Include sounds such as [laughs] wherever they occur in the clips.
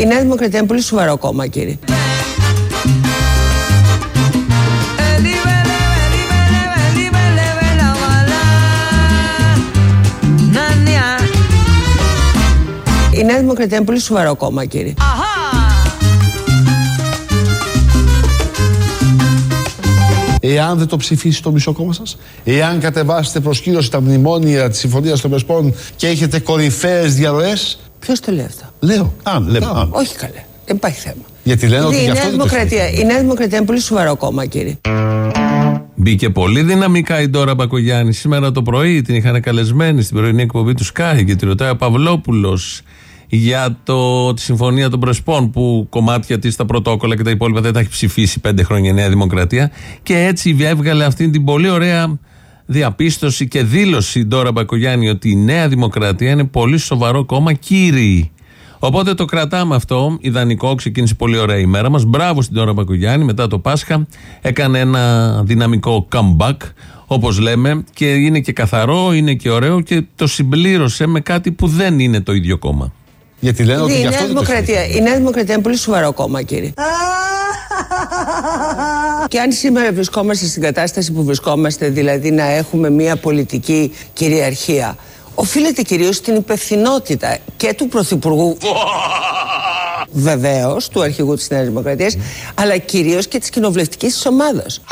Η Νέα Δημοκρατία είναι πολύ σοβαρό κόμμα, κύριε. Η Νέα Δημοκρατία είναι πολύ σοβαρό κόμμα, κύριε. Εάν δεν το ψηφίσει το μισό κόμμα σας, εάν κατεβάσετε προσκύρωση τα μνημόνια της Συμφωνίας των Πεσπών και έχετε κορυφαίες διαρροές. Ποιος το λέει αυτό; Λέω. Αν, λέμε. Α, αν. Όχι καλέ. Δεν υπάρχει θέμα. Γιατί λένε ότι η, γι' Νέα αυτό δεν το Δημοκρατία, η Νέα Δημοκρατία είναι πολύ σοβαρό κόμμα, κύριε. Μπήκε πολύ δυναμικά η Ντόρα Μπακογιάννη. Σήμερα το πρωί την είχαν καλεσμένη στην πρωινή εκπομπή του Σκάι και τη ρωτάει ο Παυλόπουλος για το, τη Συμφωνία των Πρεσπών που κομμάτια της τα πρωτόκολλα και τα υπόλοιπα δεν τα έχει ψηφίσει πέντε χρόνια η Νέα Δημοκρατία. Και έτσι έβγαλε αυτή την πολύ ωραία διαπίστωση και δήλωση η Ντόρα Μπακογιάννη ότι η Νέα Δημοκρατία είναι πολύ σοβαρό κόμμα, κύριοι. Οπότε το κρατάμε αυτό. Ιδανικό, ξεκίνησε πολύ ωραία η μέρα μας. Μπράβο στην Τώρα Μπακογιάννη. Μετά το Πάσχα έκανε ένα δυναμικό comeback, όπως λέμε, και είναι και καθαρό, είναι και ωραίο και το συμπλήρωσε με κάτι που δεν είναι το ίδιο κόμμα. Γιατί λένε ότι η, γι' Νέα αυτό δεν το Δημοκρατία, η Νέα Δημοκρατία είναι πολύ σοβαρό κόμμα, κύριε. [laughs] και αν σήμερα βρισκόμαστε στην κατάσταση που βρισκόμαστε, δηλαδή να έχουμε μια πολιτική κυριαρχία, οφείλεται κυρίως στην υπευθυνότητα και του Πρωθυπουργού. [laughs] Βεβαίως του αρχηγού της Νέας Δημοκρατίας αλλά κυρίως και της κοινοβουλευτικής της ομάδας. [laughs]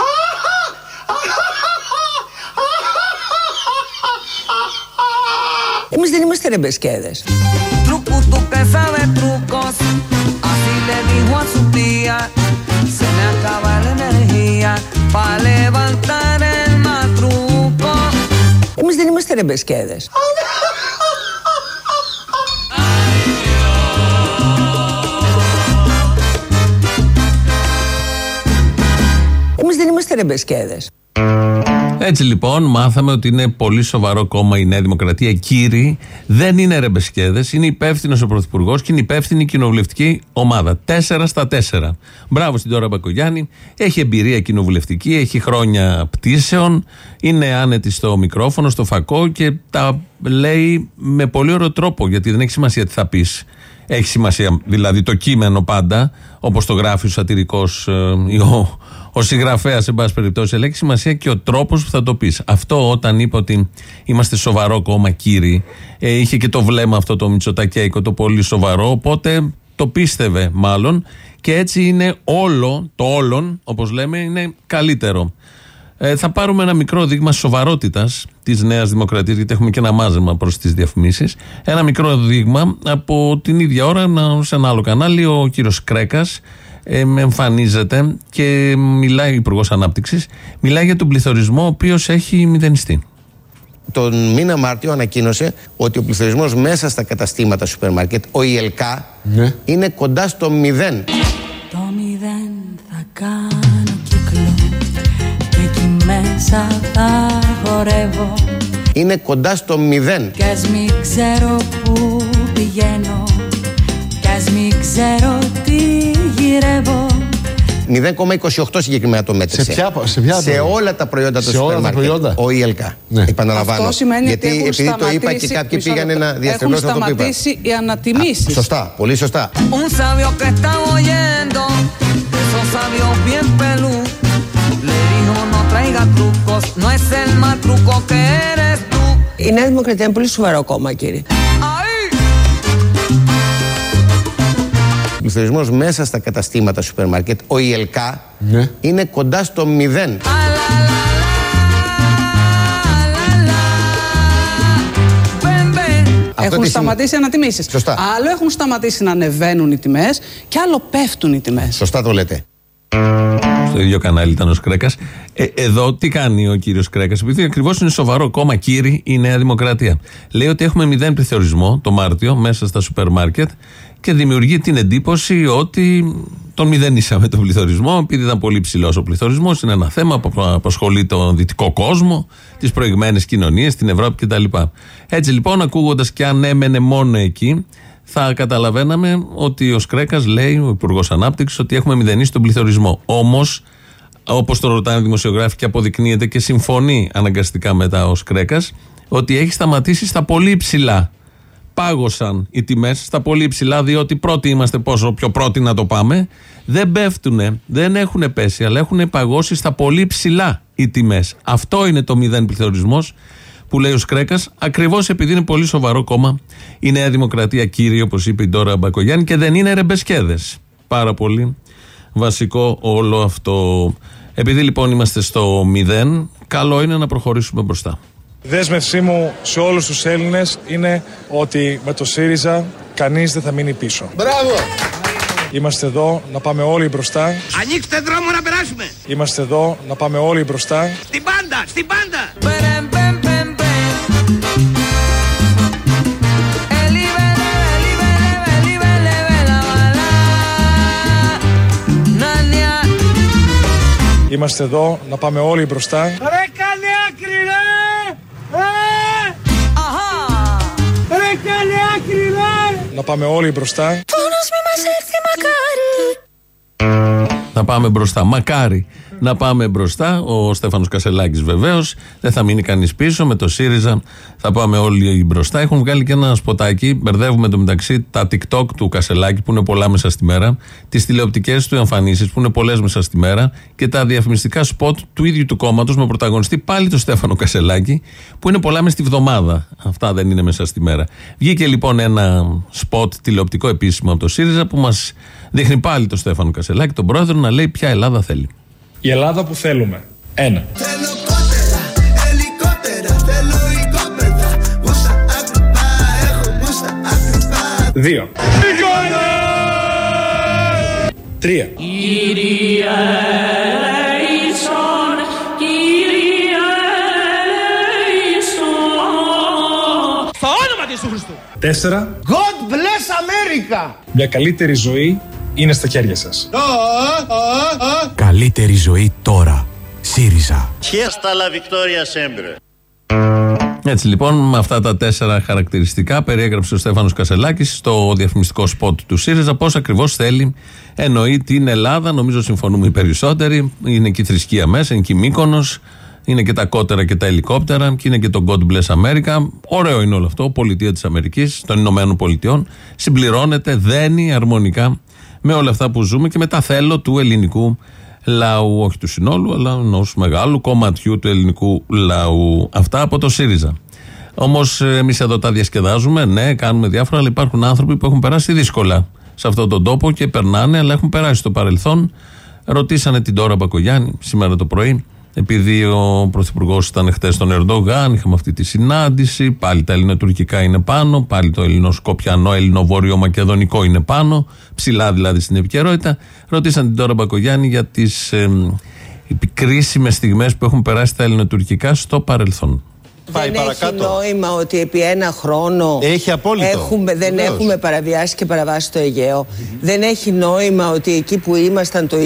Εμείς δεν είμαστε ρεμπεσκέδες. Truco, tú que sabes trucos. Así le dijo a su tía. Se me acaba la energía para levantar el matruco. Εμείς δεν είμαστε ρεμπεσκέδες Εμείς δεν είμαστε ρεμπεσκέδες Έτσι λοιπόν, μάθαμε ότι είναι πολύ σοβαρό κόμμα η Νέα Δημοκρατία. Κύριοι, δεν είναι ρεμπεσκέδες, είναι υπεύθυνος ο Πρωθυπουργός και είναι υπεύθυνη η κοινοβουλευτική ομάδα. Τέσσερα στα τέσσερα. Μπράβο στην Τώρα Μπακογιάννη. Έχει εμπειρία κοινοβουλευτική, έχει χρόνια πτήσεων, είναι άνετη στο μικρόφωνο, στο φακό και τα λέει με πολύ ωραίο τρόπο, γιατί δεν έχει σημασία τι θα πεις. Έχει σημασία δηλαδή το κείμενο πάντα, όπως το γράφει ο σατυρικός ή ο, ο συγγραφέας, εν πάση περιπτώσει, αλλά έχει σημασία και ο τρόπος που θα το πεις. Αυτό όταν είπε ότι είμαστε σοβαρό κόμμα, κύριοι, ε, είχε και το βλέμμα αυτό το Μητσοτακέικο, το πολύ σοβαρό, οπότε το πίστευε μάλλον και έτσι είναι όλο, το όλον, όπως λέμε, είναι καλύτερο. Ε, θα πάρουμε ένα μικρό δείγμα σοβαρότητας της Νέας Δημοκρατίας, γιατί έχουμε και ένα μάζεμα προς τις διαφημίσεις. Ένα μικρό δείγμα από την ίδια ώρα να, σε ένα άλλο κανάλι. Ο κύριος Κρέκας ε, εμφανίζεται και μιλάει, Υπουργός Ανάπτυξης, μιλάει για τον πληθωρισμό, ο οποίος έχει μηδενιστεί. Τον μήνα Μάρτιο ανακοίνωσε ότι ο πληθωρισμός μέσα στα καταστήματα σούπερ μάρκετ, ο ΙΕΛΚΑ, Ναι. είναι κοντά στο μηδέν. Το μηδέν θα κάνω κύκλο και εκεί μέσα θα χορεύω Είναι κοντά στο μηδέν. κι ας μην ξέρω που πηγαίνω κι ας μην ξέρω τι γυρεύω 0,28 συγκεκριμένα το μέτρησε. Σε ποια- σε ποια σε προϊόντα; όλα τα προϊόντα των Σε όλα σούπερ τα μάρκετ. προϊόντα; Ο ΙΕΛΚΑ. Ναι. Επαναλαμβάνω. Αυτό σημαίνει Γιατί ότι έχουν επειδή το είπα και σταματήσει- κάποιοι μισό πήγανε λεπτό. να Έχουν διαστρεβλώσουν αυτό που είπα. σταματήσει οι ανατιμήσεις. Σωστά, πολύ σωστά. Un sabio que estaba oyendo, esos sabios bien pelú, le dijo no traiga trucos, no es el más truco que eres tú. Η Νέα Δημοκρατία είναι πολύ σοβαρό κόμμα, κύριε. Ο πληθωρισμός μέσα στα καταστήματα σούπερ μάρκετ, ο ΙΕΛΚΑ, Ναι. είναι κοντά στο μηδέν. Ah, la, la, la, la, la. Ven, ven. Αυτό Έχουν τι σταματήσει οι ανατιμήσεις. Σωστά. Άλλο έχουν σταματήσει να ανεβαίνουν οι τιμές και άλλο πέφτουν οι τιμές. Σωστά το λέτε. Στο ίδιο κανάλι ήταν ο Κρέκα. Ε, εδώ τι κάνει ο κύριος Κρέκα, επειδή ακριβώς είναι σοβαρό κόμμα, κύριε, η Νέα Δημοκρατία. Λέει ότι έχουμε μηδέν πληθωρισμό το Μάρτιο μέσα στα σούπερ μάρκετ και δημιουργεί την εντύπωση ότι τον μηδενίσαμε τον πληθωρισμό, επειδή ήταν πολύ ψηλός ο πληθωρισμός. Είναι ένα θέμα που απασχολεί τον δυτικό κόσμο, τις προηγμένες κοινωνίες, την Ευρώπη κτλ. Έτσι λοιπόν, ακούγοντας και αν έμενε μόνο εκεί, θα καταλαβαίναμε ότι ο Σκρέκας λέει, ο Υπουργός Ανάπτυξης, ότι έχουμε μηδενίσει τον πληθωρισμό. Όμως, Όπως το ρωτάνε οι δημοσιογράφοι και αποδεικνύεται και συμφωνεί αναγκαστικά μετά ο Κρέκα, ότι έχει σταματήσει στα πολύ υψηλά. Πάγωσαν οι τιμές στα πολύ υψηλά, διότι πρώτοι είμαστε πόσο πιο πρώτοι να το πάμε. Δεν πέφτουνε, δεν έχουν πέσει, αλλά έχουν παγώσει στα πολύ ψηλά οι τιμές. Αυτό είναι το μηδέν πληθωρισμός που λέει ο Σκρέκας, ακριβώς επειδή είναι πολύ σοβαρό κόμμα η Νέα Δημοκρατία, κύριε, όπως είπε η Ντόρα Μπακογιάννη, και δεν είναι ρεμπεσκέδες. Πάρα πολύ βασικό όλο αυτό. Επειδή λοιπόν είμαστε στο μηδέν, καλό είναι να προχωρήσουμε μπροστά. Η δέσμευσή μου σε όλους τους Έλληνες είναι ότι με το ΣΥΡΙΖΑ κανείς δεν θα μείνει πίσω. Μπράβο! Είμαστε εδώ να πάμε όλοι μπροστά. Ανοίξτε δρόμο να περάσουμε. Είμαστε εδώ να πάμε όλοι μπροστά. Στην πάντα, στην πάντα. Perem, pem, pem, pem. Eli, bele, eli, bele, eli, bele, bela, bala. Νάνια. Είμαστε εδώ να πάμε όλοι μπροστά. Πάμε όλοι μπροστά. Πόνος μη μας έρθει μακάρι Να πάμε μπροστά. Μακάρι να πάμε μπροστά. Ο Στέφανος Κασελάκης βεβαίως. Δεν θα μείνει κανείς πίσω. Με το ΣΥΡΙΖΑ θα πάμε όλοι μπροστά. Έχουν βγάλει και ένα σποτάκι. Μπερδεύουμε το μεταξύ τα TikTok του Κασελάκη που είναι πολλά μέσα στη μέρα. Τις τηλεοπτικές του εμφανίσεις που είναι πολλές μέσα στη μέρα. Και τα διαφημιστικά σποτ του ίδιου του κόμματος με πρωταγωνιστή πάλι το Στέφανο Κασελάκη που είναι πολλά μέσα στη βδομάδα. Αυτά δεν είναι μέσα στη μέρα. Βγήκε λοιπόν ένα σποτ τηλεοπτικό επίσημο από το ΣΥΡΙΖΑ που μας δείχνει πάλι το Στέφανο Κασελάκη, τον πρόεδρο, να λέει ποια Ελλάδα θέλει. Η Ελλάδα που θέλουμε. Ένα. Θέλω κότερα, ελικόπτερα, θέλω οικόπεδα Μουσα ακριβά, έχω μουσα ακριβά Δύο. Τρία. Στο όνομα της του Χριστού. Τέσσερα. God bless America. Μια καλύτερη ζωή είναι στα χέρια σας. Καλύτερη ζωή τώρα. ΣΥΡΙΖΑ. Fiesta la victoria sempre. Έτσι λοιπόν, με αυτά τα τέσσερα χαρακτηριστικά περιέγραψε ο Στέφανος Κασελάκης στο διαφημιστικό σποτ του ΣΥΡΙΖΑ πώς ακριβώς θέλει, εννοεί την Ελλάδα. Νομίζω συμφωνούμε οι περισσότεροι. Είναι και η θρησκεία μέσα, είναι και η Μύκονος, είναι και τα κότερα και τα ελικόπτερα και είναι και το God Bless America. Ωραίο είναι όλο αυτό. Πολιτεία της Αμερικής, των Ηνωμένων Πολιτειών. Συμπληρώνεται, δένει αρμονικά με όλα αυτά που ζούμε και με τα θέλω του ελληνικού λαού, όχι του συνόλου, αλλά ενός μεγάλου κομματιού του ελληνικού λαού. Αυτά από το ΣΥΡΙΖΑ. Όμως εμείς εδώ τα διασκεδάζουμε, ναι, κάνουμε διάφορα, αλλά υπάρχουν άνθρωποι που έχουν περάσει δύσκολα σε αυτόν τον τόπο και περνάνε, αλλά έχουν περάσει στο παρελθόν. Ρωτήσανε την Τώρα Μπακογιάννη σήμερα το πρωί, επειδή ο Πρωθυπουργός ήταν χτες στον Ερντογάν, είχαμε αυτή τη συνάντηση. Πάλι τα ελληνοτουρκικά είναι πάνω, πάλι το ελληνοσκοπιανό, ελληνοβορειομακεδονικό είναι πάνω, ψηλά δηλαδή στην επικαιρότητα. Ρωτήσαν την Τώρα Μπακογιάννη για τις ε, κρίσιμε στιγμές που έχουν περάσει τα ελληνοτουρκικά στο παρελθόν. Δεν έχει νόημα ότι επί ένα χρόνο Έχει απόλυτο. έχουμε, δεν Βεβαίως. έχουμε παραβιάσει και παραβάσει το Αιγαίο. Δεν έχει νόημα ότι εκεί που ήμασταν το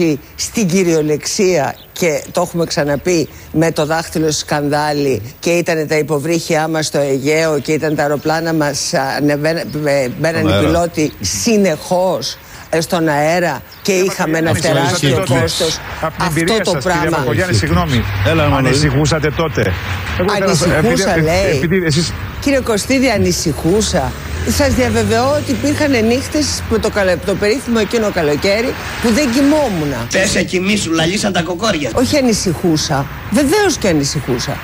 20 στην κυριολεξία και το έχουμε ξαναπεί με το δάχτυλο σκανδάλι και ήταν τα υποβρύχια μας στο Αιγαίο και ήταν τα αεροπλάνα μας ανεβαίνα- με- μπαίναν οι αέρα. πιλότοι συνεχώς ε, στον αέρα και είχαμε ένα τεράστιο τότε. κόστος. Από την Αυτό εμπειρία το σας, κύριε πράγμα. Μπακογιάννη, συγγνώμη. Έλα, Μανώλη. Ανησυχούσατε τότε. Εγώ ήθελα να σας- Ανησυχούσα, επειδή- λέει. Επειδή εσείς Κύριε Κωστίδη, ανησυχούσα. Σας διαβεβαιώ ότι υπήρχαν νύχτες με το, καλο... το περίφημο εκείνο καλοκαίρι που δεν κοιμόμουν. Πες εκεί σου λαλήσαν τα κοκόρια. Όχι ανησυχούσα. Βεβαίως και ανησυχούσα.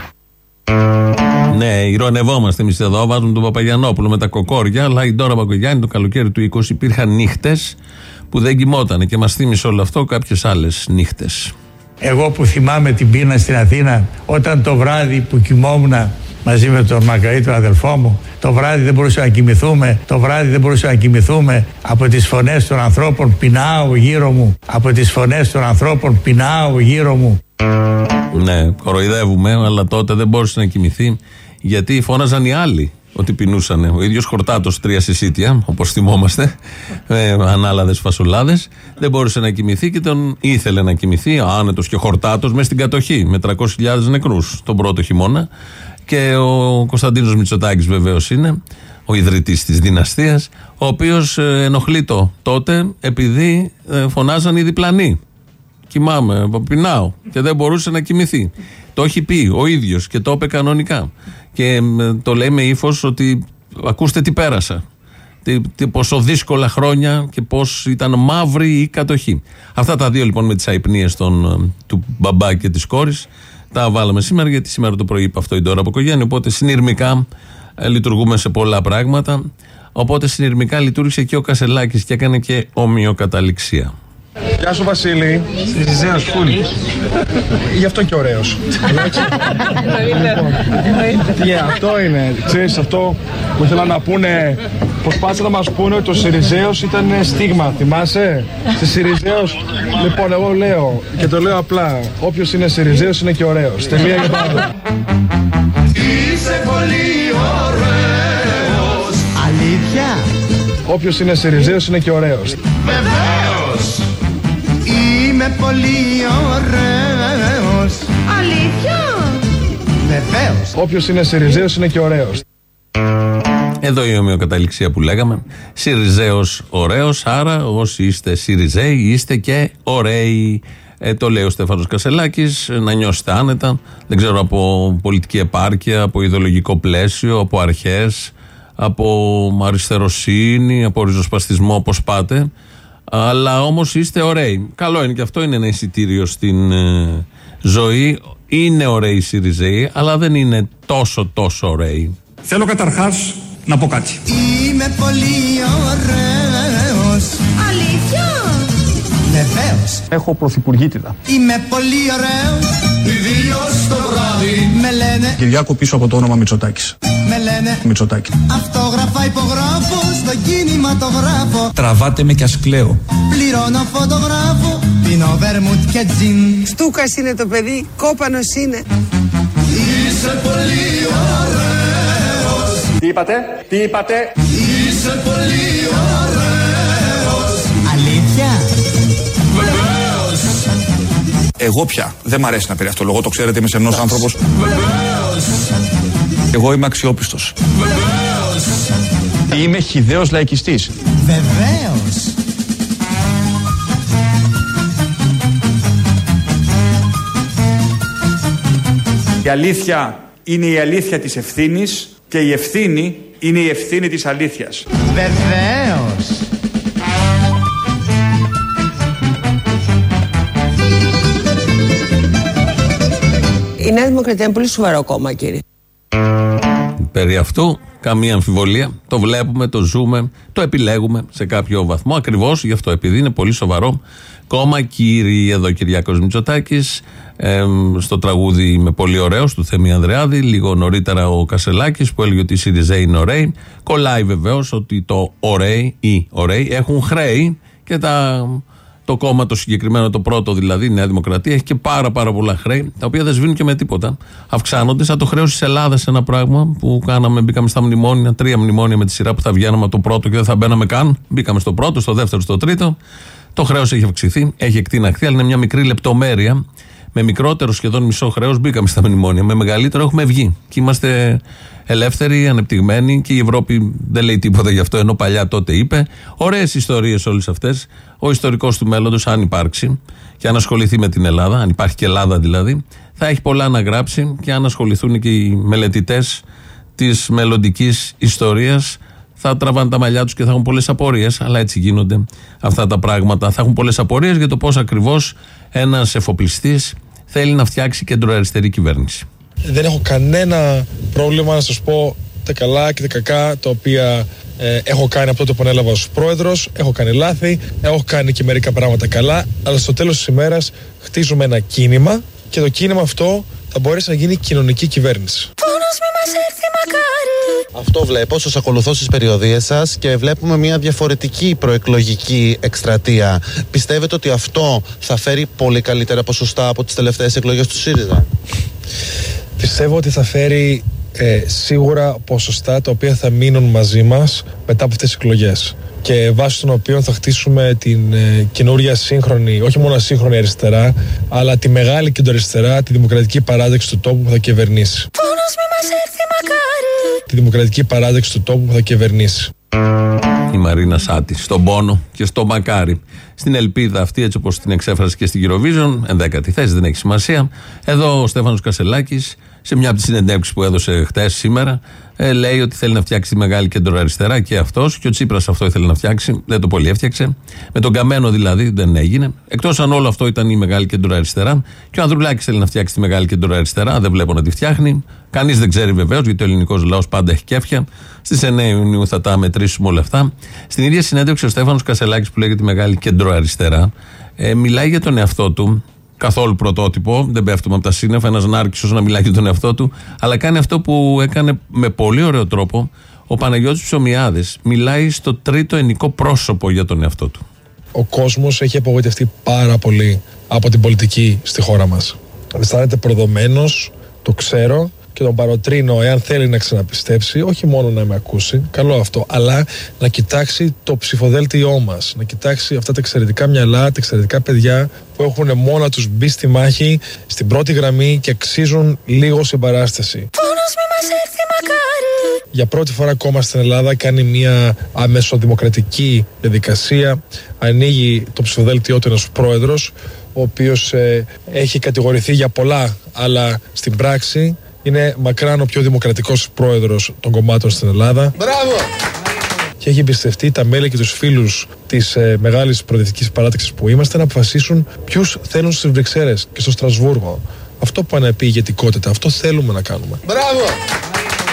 Ναι, ηρωνευόμαστε εμείς εδώ. Βάζουμε τον Παπαγιανόπουλο με τα κοκόρια, αλλά η Ντόρα Μπακογιάννη το καλοκαίρι του 20 υπήρχαν νύχτες που δεν κοιμότανε και μας θύμισε όλο αυτό κάποιες άλλες νύχτες. Εγώ που θυμάμαι την πείνα στην Αθήνα, όταν το βράδυ που κοιμόμουν μαζί με τον Μακαή, τον αδελφό μου, το βράδυ δεν μπορούσαμε να κοιμηθούμε, το βράδυ δεν μπορούσαμε να κοιμηθούμε από τις φωνές των ανθρώπων πεινάω γύρω μου, από τις φωνές των ανθρώπων πεινάω γύρω μου. Ναι, κοροϊδεύουμε, αλλά τότε δεν μπόρεσε να κοιμηθεί γιατί φώναζαν οι άλλοι ότι πεινούσαν. Ο ίδιος Χορτάτος, τρία συσίτια, όπως θυμόμαστε, [laughs] ε, ανάλαδες φασολάδες, δεν μπόρεσε να κοιμηθεί και τον ήθελε να κοιμηθεί, άνετος και Χορτάτος, μες στην κατοχή, με 300.000 νεκρούς τον πρώτο χειμώνα. Και ο Κωνσταντίνος Μητσοτάκης βεβαίως είναι, ο ιδρυτής της δυναστείας, ο οποίος ενοχλεί το τότε επειδή ε, φωνάζαν οι διπλανοί. Κοιμάμαι, πεινάω και δεν μπορούσε να κοιμηθεί. Το έχει πει ο ίδιος και το είπε κανονικά. Και ε, το λέει με ύφος ότι ακούστε τι πέρασα. Τι, τι, πόσο δύσκολα χρόνια και πώς ήταν μαύρη η κατοχή. Αυτά τα δύο λοιπόν με τις αϊπνίες του μπαμπά και της κόρης τα βάλαμε σήμερα γιατί σήμερα το πρωί είπε αυτό η Ντόρα από οικογένεια. Οπότε συνειρμικά ε, λειτουργούμε σε πολλά πράγματα. Οπότε συνειρμικά λειτουργήσε και ο Κασελάκης και έκανε και ομοιοκαταληξία. Γεια σου Βασίλη. Συζητέως φουλ. Γι' αυτό και ωραίος. Τι αυτό είναι. Ξέρεις αυτό που ήθελα να πούνε Προσπάθησαν να μας πούνε ότι ο Σιριζέος ήταν στίγμα, θυμάσαι; Στη Σιριζέος, λοιπόν εγώ λέω και το λέω απλά, όποιος είναι Σιριζέος είναι και ωραίος. Τελεία για πάντα. Είσαι πολύ ωραίος Αλήθεια; Όποιος είναι Σιριζέος είναι και ωραίος. Βεβαίως Είμαι πολύ ωραίος Αλήθειας Βεβαίως Όποιος είναι Σιριζέος είναι και ωραίος. Εδώ η ομοιοκαταληξία που λέγαμε. Σιριζέος ωραίος, άρα όσοι είστε Σιριζέοι είστε και ωραίοι. Ε, το λέει ο Στέφανος Κασελάκης, να νιώσετε άνετα. Δεν ξέρω από πολιτική επάρκεια, από ιδεολογικό πλαίσιο, από αρχές, από αριστεροσύνη, από ριζοσπαστισμό, όπως πάτε. Αλλά όμως είστε ωραίοι. Καλό είναι και αυτό, είναι ένα εισιτήριο στην ε, ζωή. Είναι ωραίοι οι Σιριζέοι, αλλά δεν είναι τόσο τόσο ωραίοι. Θέλω καταρχάς να πω κάτι. Είμαι πολύ ωραίος Αλήθεια; Βεβαίως Έχω πρωθυπουργήτητα. Είμαι πολύ ωραίος Ιδίως το βράδυ Με λένε Κυριάκο πίσω από το όνομα Μητσοτάκης. Με λένε Μητσοτάκη. Αυτόγραφα υπογράφω Στο κινηματογράφο Τραβάτε με κι ας κλαίω. Πληρώνω φωτογράφο Πίνω βέρμουτ και τζιν Στούκας είναι το παιδί, κόπανος είναι. Είσαι πολύ ωραίος Τι είπατε, τι είπατε; Είσαι πολύ ωραίος Αλήθεια; Βεβαίως Εγώ πια δεν μ' αρέσει να πει αυτό λόγο, το ξέρετε, είμαι σεμνός άνθρωπος. Βεβαίως Εγώ είμαι αξιόπιστος. Βεβαίως Είμαι χιδαίος λαϊκιστής. Βεβαίως Η αλήθεια είναι η αλήθεια της ευθύνης και η ευθύνη είναι η ευθύνη της αλήθειας. Βεβαίως Η Νέα Δημοκρατία είναι πολύ σοβαρό κόμμα, κύριε. Περί αυτού, καμία αμφιβολία. Το βλέπουμε, το ζούμε, το επιλέγουμε σε κάποιο βαθμό. Ακριβώς γι' αυτό, επειδή είναι πολύ σοβαρό κόμμα. Κύριε εδώ Κυριάκος Μητσοτάκης, στο τραγούδι Είμαι πολύ ωραίος του Θέμη Ανδρεάδη. Λίγο νωρίτερα ο Κασελάκης που έλεγε ότι οι ΣΥΡΙΖΑ είναι ωραίοι. Κολλάει βεβαίως ότι το ωραίοι ή ωραίοι έχουν χρέη και τα το κόμμα το συγκεκριμένο, το πρώτο δηλαδή, η Νέα Δημοκρατία, έχει και πάρα, πάρα πολλά χρέη, τα οποία δεν σβήνουν και με τίποτα. Αυξάνονται σαν το χρέος της Ελλάδας, ένα πράγμα που κάναμε, μπήκαμε στα μνημόνια, τρία μνημόνια με τη σειρά που θα βγαίναμε από το πρώτο και δεν θα μπαίναμε καν. Μπήκαμε στο πρώτο, στο δεύτερο, στο τρίτο. Το χρέος έχει αυξηθεί, έχει εκτείναχθεί, αλλά είναι μια μικρή λεπτομέρεια. Με μικρότερο σχεδόν μισό χρέος μπήκαμε στα μνημόνια. Με μεγαλύτερο έχουμε βγει. Και είμαστε ελεύθεροι, ανεπτυγμένοι και η Ευρώπη δεν λέει τίποτα γι' αυτό, ενώ παλιά τότε είπε. Ωραίες ιστορίες όλες αυτές. Ο ιστορικός του μέλλοντος, αν υπάρξει και αν ασχοληθεί με την Ελλάδα, αν υπάρχει και Ελλάδα δηλαδή, θα έχει πολλά να γράψει και αν ασχοληθούν και οι μελετητές της μελλοντικής ιστορίας, θα τραβάνε τα μαλλιά τους και θα έχουν πολλές απορίες. Αλλά έτσι γίνονται αυτά τα πράγματα. Θα έχουν πολλές απορίες για το πώς ακριβώς ένας εφοπλιστής θέλει να φτιάξει κεντροαριστερή κυβέρνηση. Δεν έχω κανένα πρόβλημα να σας πω τα καλά και τα κακά τα οποία ε, έχω κάνει από τότε που ανέλαβα ως πρόεδρος, έχω κάνει λάθη, έχω κάνει και μερικά πράγματα καλά, αλλά στο τέλος της ημέρας χτίζουμε ένα κίνημα και το κίνημα αυτό θα μπορέσει να γίνει κοινωνική κυβέρνηση. Αυτό βλέπω, σας ακολουθώ στις περιοδίες σας και βλέπουμε μια διαφορετική προεκλογική εκστρατεία. Πιστεύετε ότι αυτό θα φέρει πολύ καλύτερα ποσοστά από τις τελευταίες εκλογές του ΣΥΡΙΖΑ; Πιστεύω ότι θα φέρει ε, σίγουρα ποσοστά τα οποία θα μείνουν μαζί μας μετά από αυτές τις εκλογές και βάσει των οποίων θα χτίσουμε την ε, καινούρια σύγχρονη, όχι μόνο σύγχρονη αριστερά, αλλά τη μεγάλη κεντροαριστερά, τη δημοκρατική παράδοξη του τόπου που θα κυβερνήσει. Τη δημοκρατική παράδοξη του τόπου που θα κυβερνήσει. η Μαρίνα Σάτι. Στον πόνο και στο μακάρι. Στην ελπίδα αυτή, έτσι όπως την εξέφρασε και στην Eurovision, ενδέκατη θέση, δεν έχει σημασία. Εδώ ο Στέφανος Κασελάκης, σε μια από τις συνεντεύξεις που έδωσε χτες σήμερα, ε, λέει ότι θέλει να φτιάξει τη μεγάλη κεντροαριστερά και αυτός. Και ο Τσίπρας αυτό ήθελε να φτιάξει, δεν το πολύ έφτιαξε. Με τον Καμένο δηλαδή δεν έγινε. Εκτός αν όλο αυτό ήταν η μεγάλη κεντροαριστερά. Και ο Ανδρουλάκης θέλει να φτιάξει τη μεγάλη κεντροαριστερά, δεν βλέπω να τη φτιάχνει. Κανείς δεν ξέρει βεβαίως, γιατί ο ελληνικός λαός πάντα έχει κέφια. Στις 9 Ιουνίου θα τα μετρήσουμε όλα αυτά. Στην ίδια συνέντευξη ο Στέφανος Κασελάκης που λέγεται Μεγάλη Κεντροαριστερά, ε, μιλάει για τον εαυτό του. Καθόλου πρωτότυπο, δεν πέφτουμε από τα σύννεφα. Ένας Νάρκησος να μιλάει για τον εαυτό του, αλλά κάνει αυτό που έκανε με πολύ ωραίο τρόπο ο Παναγιώτης Ψωμιάδης. Μιλάει στο τρίτο ενικό πρόσωπο για τον εαυτό του. Ο κόσμος έχει απογοητευτεί πάρα πολύ από την πολιτική στη χώρα μας. Αισθάνεται προδομένος, το ξέρω και τον παροτρύνω εάν θέλει να ξαναπιστέψει, όχι μόνο να με ακούσει, καλό αυτό, αλλά να κοιτάξει το ψηφοδέλτιό μας. Να κοιτάξει αυτά τα εξαιρετικά μυαλά, τα εξαιρετικά παιδιά που έχουν μόνο τους μπει στη μάχη, στην πρώτη γραμμή και αξίζουν λίγο συμπαράσταση. Για πρώτη φορά ακόμα στην Ελλάδα κάνει μια αμεσοδημοκρατική διαδικασία. Ανοίγει το ψηφοδέλτιό του ένας πρόεδρος, ο οποίος ε, έχει κατηγορηθεί για πολλά, αλλά στην πράξη είναι μακράν ο πιο δημοκρατικός πρόεδρος των κομμάτων στην Ελλάδα. Μπράβο! Και έχει εμπιστευτεί τα μέλη και τους φίλους της ε, μεγάλης προοδευτικής παράταξης που είμαστε να αποφασίσουν ποιους θέλουν στις Βρυξέλλες και στο Στρασβούργο. Αυτό που αναπεί η ηγετικότητα, αυτό θέλουμε να κάνουμε. Μπράβο!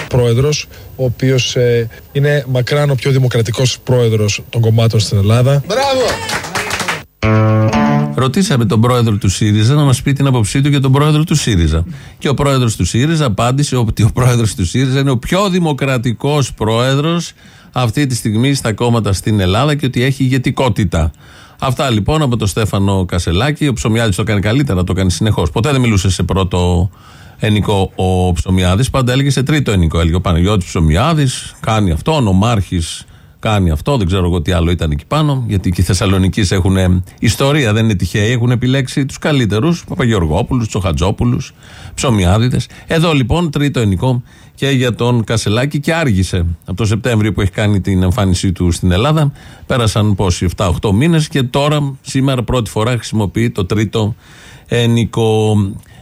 Πρόεδρος, ο οποίος ε, είναι μακράν ο πιο δημοκρατικός πρόεδρος των κομμάτων στην Ελλάδα. Μπράβο! Ρωτήσαμε τον πρόεδρο του ΣΥΡΙΖΑ να μας πει την άποψή του για τον πρόεδρο του ΣΥΡΙΖΑ. Και ο πρόεδρος του ΣΥΡΙΖΑ απάντησε ότι ο πρόεδρος του ΣΥΡΙΖΑ είναι ο πιο δημοκρατικός πρόεδρος αυτή τη στιγμή στα κόμματα στην Ελλάδα και ότι έχει ηγετικότητα. Αυτά λοιπόν από τον Στέφανο Κασελάκη. Ο Ψωμιάδης το κάνει καλύτερα, το κάνει συνεχώς. Ποτέ δεν μιλούσε σε πρώτο ενικό ο Ψωμιάδης, πάντα έλεγε σε τρίτο ενικό. Έλεγε ο Παναγιώτης Ψωμιάδης, κάνει αυτό, ο Νομάρχη κάνει αυτό, δεν ξέρω εγώ τι άλλο ήταν εκεί πάνω, γιατί και οι Θεσσαλονίκη έχουν ιστορία, δεν είναι τυχαίοι, έχουν επιλέξει τους καλύτερους, Παπαγεωργόπουλους, Τσοχατζόπουλους, Ψωμιάδητες. Εδώ λοιπόν τρίτο ενικό και για τον Κασελάκη και άργησε από το Σεπτέμβριο που έχει κάνει την εμφάνισή του στην Ελλάδα. Πέρασαν πόσοι, 7-8 μήνες και τώρα, σήμερα πρώτη φορά χρησιμοποιεί το τρίτο ενικό.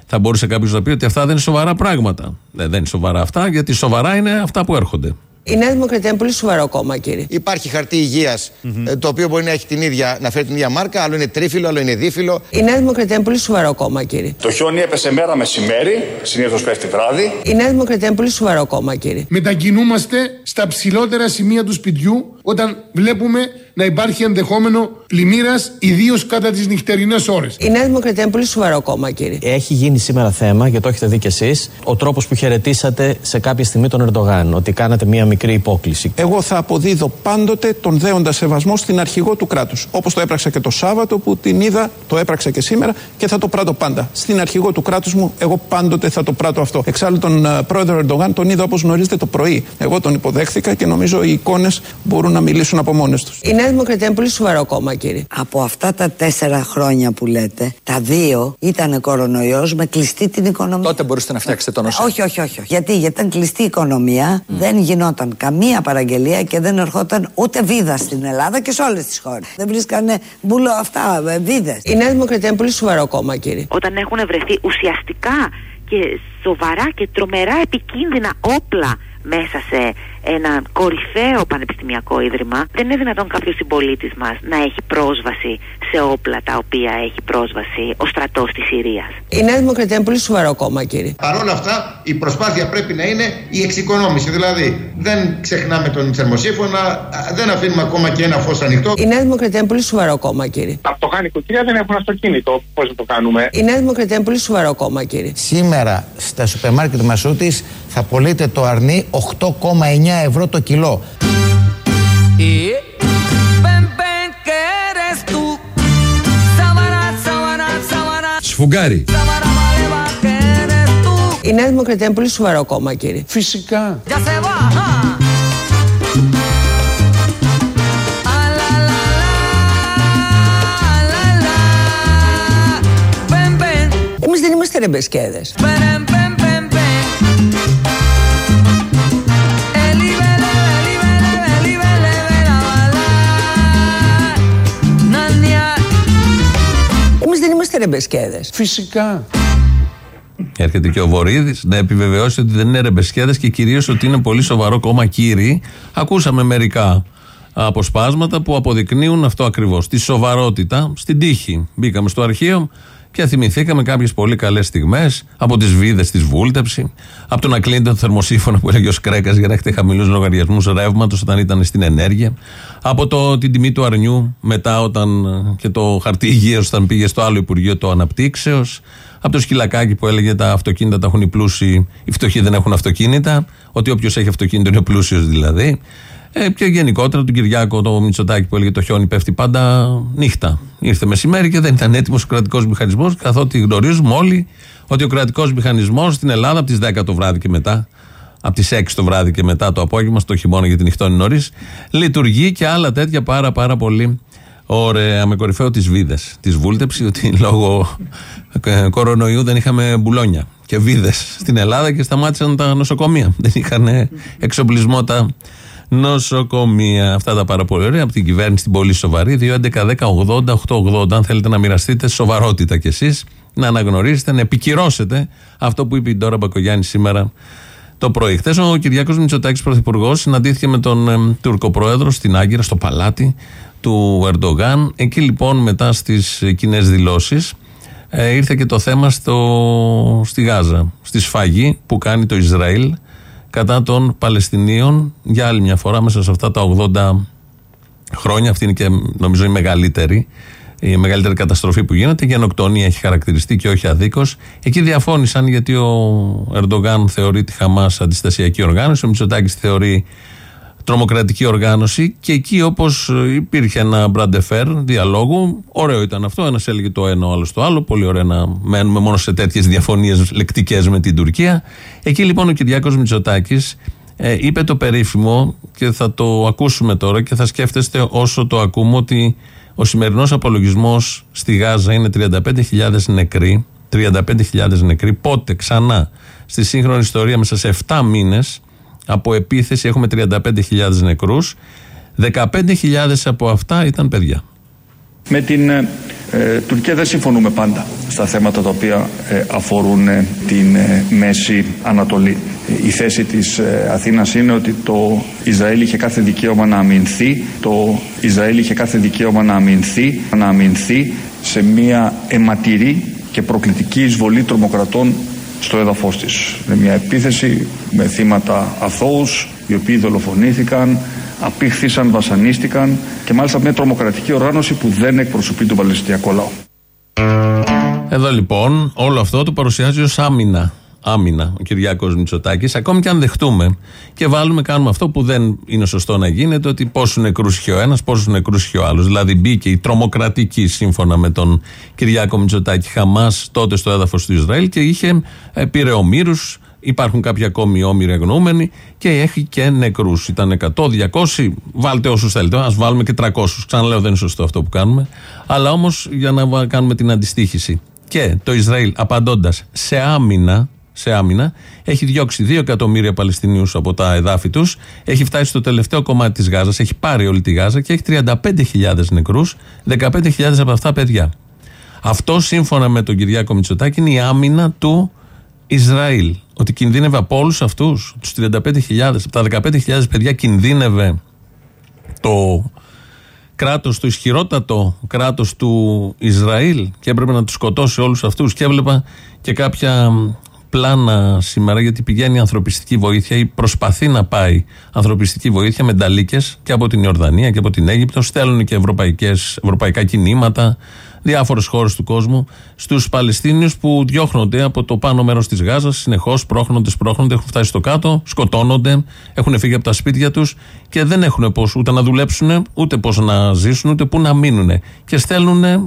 Θα μπορούσε κάποιος να πει ότι αυτά δεν είναι σοβαρά πράγματα. Ε, δεν είναι σοβαρά αυτά, γιατί σοβαρά είναι αυτά που έρχονται. Η Νέα Δημοκρατία είναι πολύ σοβαρό κόμμα, κύριε. Υπάρχει χαρτί υγείας, ε, το οποίο μπορεί να, έχει την ίδια, να φέρει την ίδια μάρκα, άλλο είναι τρίφυλλο, άλλο είναι δίφυλλο. Η Νέα Δημοκρατία είναι πολύ σοβαρό κόμμα, κύριε. Το χιόνι έπεσε μέρα μεσημέρι, συνήθως πέφτει βράδυ. Η Νέα Δημοκρατία είναι πολύ σοβαρό κόμμα, κύριε. Μετακινούμαστε στα ψηλότερα σημεία του σπιτιού όταν βλέπουμε να υπάρχει ενδεχόμενο πλημμύρας, ιδίως κατά τις νυχτερινές ώρες. Η Νέα Δημοκρατία είναι πολύ σοβαρό κόμμα, κύριε. Έχει γίνει σήμερα θέμα, και το έχετε δει κι εσείς, ο τρόπος που χαιρετήσατε σε κάποια στιγμή τον Ερντογάν. Ότι κάνατε μία μικρή υπόκληση. Εγώ θα αποδίδω πάντοτε τον δέοντα σεβασμό στην αρχηγό του κράτους. Όπως το έπραξα και το Σάββατο που την είδα, το έπραξα και σήμερα και θα το πράττω πάντα. Στην αρχηγό του κράτους μου, εγώ πάντοτε θα το πράττω αυτό. Εξάλλου τον uh, πρόεδρο Ερντογάν τον είδα όπως γνωρίζετε το πρωί. Εγώ τον υποδέχθηκα και νομίζω οι εικόνες μπορούν να μιλήσουν από μόνες τους. Η Νέα Δημοκρατία είναι πολύ σοβαρό κόμμα, κύριε. Από αυτά τα τέσσερα χρόνια που λέτε, τα δύο ήταν κορονοϊός με κλειστή την οικονομία. Τότε μπορούσατε να φτιάξετε τον ΩΣΑ. Όχι, όχι, όχι. όχι. Γιατί, γιατί ήταν κλειστή η οικονομία, δεν γινόταν καμία παραγγελία και δεν ερχόταν ούτε βίδα στην Ελλάδα και σε όλες τις χώρες. Δεν βρίσκανε μπουλο αυτά, ε, βίδες. Η Νέα Δημοκρατία είναι πολύ σοβαρό κόμμα, κύριε. Όταν έχουν βρεθεί ουσιαστικά και σοβαρά και τρομερά επικίνδυνα όπλα μέσα σε ένα κορυφαίο πανεπιστημιακό ίδρυμα, δεν είναι δυνατόν κάποιος συμπολίτης μας να έχει πρόσβαση σε όπλα τα οποία έχει πρόσβαση ο στρατός της Συρίας. Η Νέα Δημοκρατία είναι πολύ σοβαρό κόμμα, κύριε. Παρ' όλα αυτά, η προσπάθεια πρέπει να είναι η εξοικονόμηση. Δηλαδή, δεν ξεχνάμε τον θερμοσύφωνα, δεν αφήνουμε ακόμα και ένα φως ανοιχτό. Η Νέα Δημοκρατία είναι πολύ σοβαρό κόμμα, κύριε. Από το χάνει οικοκυριά δεν έχουν αυτοκίνητο. Πώς να το κάνουμε; Η Νέα Δημοκρατία είναι πολύ σοβαρό κόμμα, κύριε. Σήμερα στα σούπερ μάρκετ Μασούτης θα πωλείται το αρνί 8,9 ευρώ το κιλό. Σφουγγάρι. Η Νέα Δημοκρατία είναι πολύ σοβαρό κόμμα, κύριε. Φυσικά. Εμείς δεν είμαστε ρεμπεσκέδες. Ρεμπεσκέδε. Φυσικά. Έρχεται και ο Βορύδης να επιβεβαιώσει ότι δεν είναι ρεμπεσκέδε και κυρίως ότι είναι πολύ σοβαρό κόμμα κύριοι. Ακούσαμε μερικά αποσπάσματα που αποδεικνύουν αυτό ακριβώς. Τη σοβαρότητα στην τύχη. Μπήκαμε στο αρχείο και θυμηθήκαμε κάποιες πολύ καλές στιγμές από τις βίδες τη βούλτεψη, από το να κλείνει το θερμοσύφωνο που έλεγε ο Σκρέκας για να έχετε χαμηλούς λογαριασμούς ρεύματος όταν ήταν στην ενέργεια, από το, την τιμή του αρνιού μετά όταν και το χαρτί υγείας όταν πήγε στο άλλο Υπουργείο το Αναπτύξεως, από το σκυλακάκι που έλεγε τα αυτοκίνητα τα έχουν οι πλούσιοι, οι φτωχοί δεν έχουν αυτοκίνητα, ότι όποιος έχει αυτοκίνητο είναι ο πλούσιος δηλαδή. Ε, και γενικότερα τον Κυριάκο, το Μητσοτάκι που έλεγε το χιόνι πέφτει πάντα νύχτα. Ήρθε μεσημέρι και δεν ήταν έτοιμος ο κρατικός μηχανισμός, καθότι γνωρίζουμε όλοι ότι ο κρατικός μηχανισμός στην Ελλάδα από τις 10 το βράδυ και μετά, από τις 6 το βράδυ και μετά το απόγευμα, στο χειμώνα γιατί νυχτώνει νωρίς, λειτουργεί και άλλα τέτοια πάρα πάρα πολύ ωραία. Με κορυφαίο τις βίδες. Τη βούλτεψη, ότι λόγω ε, κορονοϊού δεν είχαμε μπουλόνια και βίδες στην Ελλάδα και σταμάτησαν τα νοσοκομεία. Δεν είχαν εξοπλισμό τα νοσοκομεία. Αυτά τα πάρα πολύ ωραία από την κυβέρνηση την πολύ σοβαρή. 2.11.10.80.880. Αν θέλετε να μοιραστείτε σοβαρότητα κι εσείς, να αναγνωρίσετε, να επικυρώσετε αυτό που είπε η Ντόρα Μπακογιάννη σήμερα το πρωί. Χθες ο Κυριάκος Μητσοτάκης, πρωθυπουργός, συναντήθηκε με τον ε, Τούρκο πρόεδρο στην Άγκυρα, στο παλάτι του Ερντογάν. Εκεί λοιπόν μετά στις κοινές δηλώσεις ε, ήρθε και το θέμα στο, στη Γάζα, στη σφαγή που κάνει το Ισραήλ κατά των Παλαιστινίων για άλλη μια φορά μέσα σε αυτά τα 80 χρόνια. Αυτή είναι και νομίζω η μεγαλύτερη, η μεγαλύτερη καταστροφή που γίνεται. Η γενοκτονία έχει χαρακτηριστεί και όχι αδίκως. Εκεί διαφώνησαν γιατί ο Ερντογάν θεωρεί τη Χαμάς αντιστασιακή οργάνωση, ο Μητσοτάκης θεωρεί τρομοκρατική οργάνωση και εκεί όπως υπήρχε ένα μπραντεφέρ διαλόγου, ωραίο ήταν αυτό. Ένας έλεγε το ένα, ο άλλος το άλλο. Πολύ ωραίο να μένουμε μόνο σε τέτοιες διαφωνίες λεκτικές με την Τουρκία. Εκεί λοιπόν ο Κυριάκος Μητσοτάκης ε, είπε το περίφημο και θα το ακούσουμε τώρα και θα σκέφτεστε όσο το ακούμε ότι ο σημερινός απολογισμός στη Γάζα είναι 35.000 νεκροί 35.000 νεκροί πότε ξανά στη σύγχρονη ιστορία μέσα σε 7 μήνες από επίθεση έχουμε 35.000 νεκρούς. 15.000 από αυτά ήταν παιδιά. Με την ε, ε, Τουρκία δεν συμφωνούμε πάντα στα θέματα τα οποία ε, αφορούν ε, την ε, Μέση Ανατολή. Η θέση της Αθήνας είναι ότι το Ισραήλ είχε κάθε δικαίωμα να αμυνθεί, το Ισραήλ είχε κάθε δικαίωμα να αμυνθεί, να αμυνθεί σε μια αιματηρή και προκλητική εισβολή τρομοκρατών στο έδαφος της. Είναι μια επίθεση με θύματα αθώους, οι οποίοι δολοφονήθηκαν, απήχθησαν, βασανίστηκαν και μάλιστα μια τρομοκρατική οργάνωση που δεν εκπροσωπεί τον Παλαιστινιακό λαό. Εδώ λοιπόν όλο αυτό το παρουσιάζει ως άμυνα. Άμυνα ο Κυριάκος Μητσοτάκης. Ακόμη και αν δεχτούμε και βάλουμε, κάνουμε αυτό που δεν είναι σωστό να γίνεται, ότι πόσους νεκρούς είχε ο ένας, πόσους νεκρούς είχε ο άλλος. Δηλαδή μπήκε η τρομοκρατική, σύμφωνα με τον Κυριάκο Μητσοτάκη, Χαμάς τότε στο έδαφος του Ισραήλ και είχε ε, πήρε ομήρου. Υπάρχουν κάποιοι ακόμη όμοιροι αγνοούμενοι και έχει και νεκρούς. Ήταν 100, 200, βάλτε όσους θέλετε. Α βάλουμε και 300. Ξαναλέω, δεν είναι σωστό αυτό που κάνουμε. Αλλά όμως για να κάνουμε την αντιστοίχηση. Και το Ισραήλ απαντώντας σε άμυνα, σε άμυνα, έχει διώξει 2 εκατομμύρια Παλαιστινίους από τα εδάφη τους, έχει φτάσει στο τελευταίο κομμάτι της Γάζας, έχει πάρει όλη τη Γάζα και έχει 35.000 νεκρούς, 15.000 από αυτά παιδιά. Αυτό σύμφωνα με τον Κυριάκο Μητσοτάκη είναι η άμυνα του Ισραήλ. Ότι κινδύνευε από όλους αυτούς, τους 35.000, από τα 15.000 παιδιά κινδύνευε το κράτος, το ισχυρότατο κράτος του Ισραήλ και έπρεπε να τους σκοτώσει όλους αυτούς. Και έβλεπα και κάποια πλάνα σήμερα γιατί πηγαίνει ανθρωπιστική βοήθεια ή προσπαθεί να πάει ανθρωπιστική βοήθεια με νταλίκες και από την Ιορδανία και από την Αίγυπτο. Στέλνουν και ευρωπαϊκές, ευρωπαϊκά κινήματα, διάφορες χώρες του κόσμου στους Παλαιστίνιους που διώχνονται από το πάνω μέρος της Γάζας. Συνεχώς πρόχνονται, σπρώχνονται, έχουν φτάσει στο κάτω, σκοτώνονται, έχουν φύγει από τα σπίτια τους και δεν έχουν πώς ούτε να δουλέψουν, ούτε πώς να ζήσουν, ούτε πού να μείνουν. Και στέλνουν ε,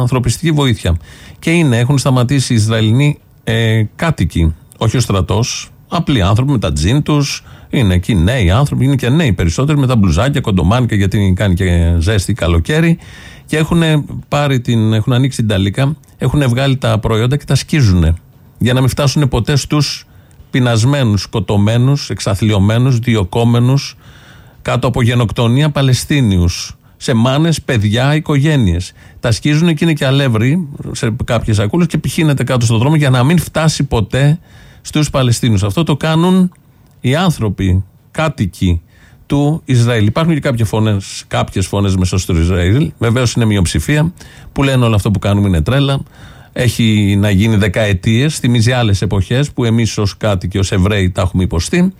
ανθρωπιστική βοήθεια. Και είναι, έχουν σταματήσει οι Ισραηλινοί ε, κάτοικοι, όχι ο στρατός, απλοί άνθρωποι με τα τζιν τους. Είναι εκεί νέοι άνθρωποι, είναι και νέοι περισσότεροι με τα μπλουζάκια, κοντομάνικα, γιατί κάνει και ζέστη καλοκαίρι. Και έχουν πάρει την, έχουν ανοίξει την ταλίκα, έχουν βγάλει τα προϊόντα και τα σκίζουν. Για να μην φτάσουν ποτέ στους πεινασμένους, σκοτωμένους, εξαθλειωμένου, διοκόμενου κάτω από γενοκτονία Παλαιστίνιους. Σε μάνες, παιδιά, οικογένειες. Τα σκίζουν και είναι και αλεύρι σε κάποιες σακούλες και πηχύνεται κάτω στον δρόμο για να μην φτάσει ποτέ στους Παλαιστίνους. Αυτό το κάνουν οι άνθρωποι, κάτοικοι του Ισραήλ. Υπάρχουν και κάποιες φωνές κάποιες φωνές μέσα στο Ισραήλ. Βεβαίως είναι μειοψηφία που λένε όλο αυτό που κάνουμε είναι τρέλα. Έχει να γίνει δεκαετίες. Θυμίζει άλλες εποχές που εμείς ως κάτοικοι, ως Εβραίοι, τα έχουμε υποστεί.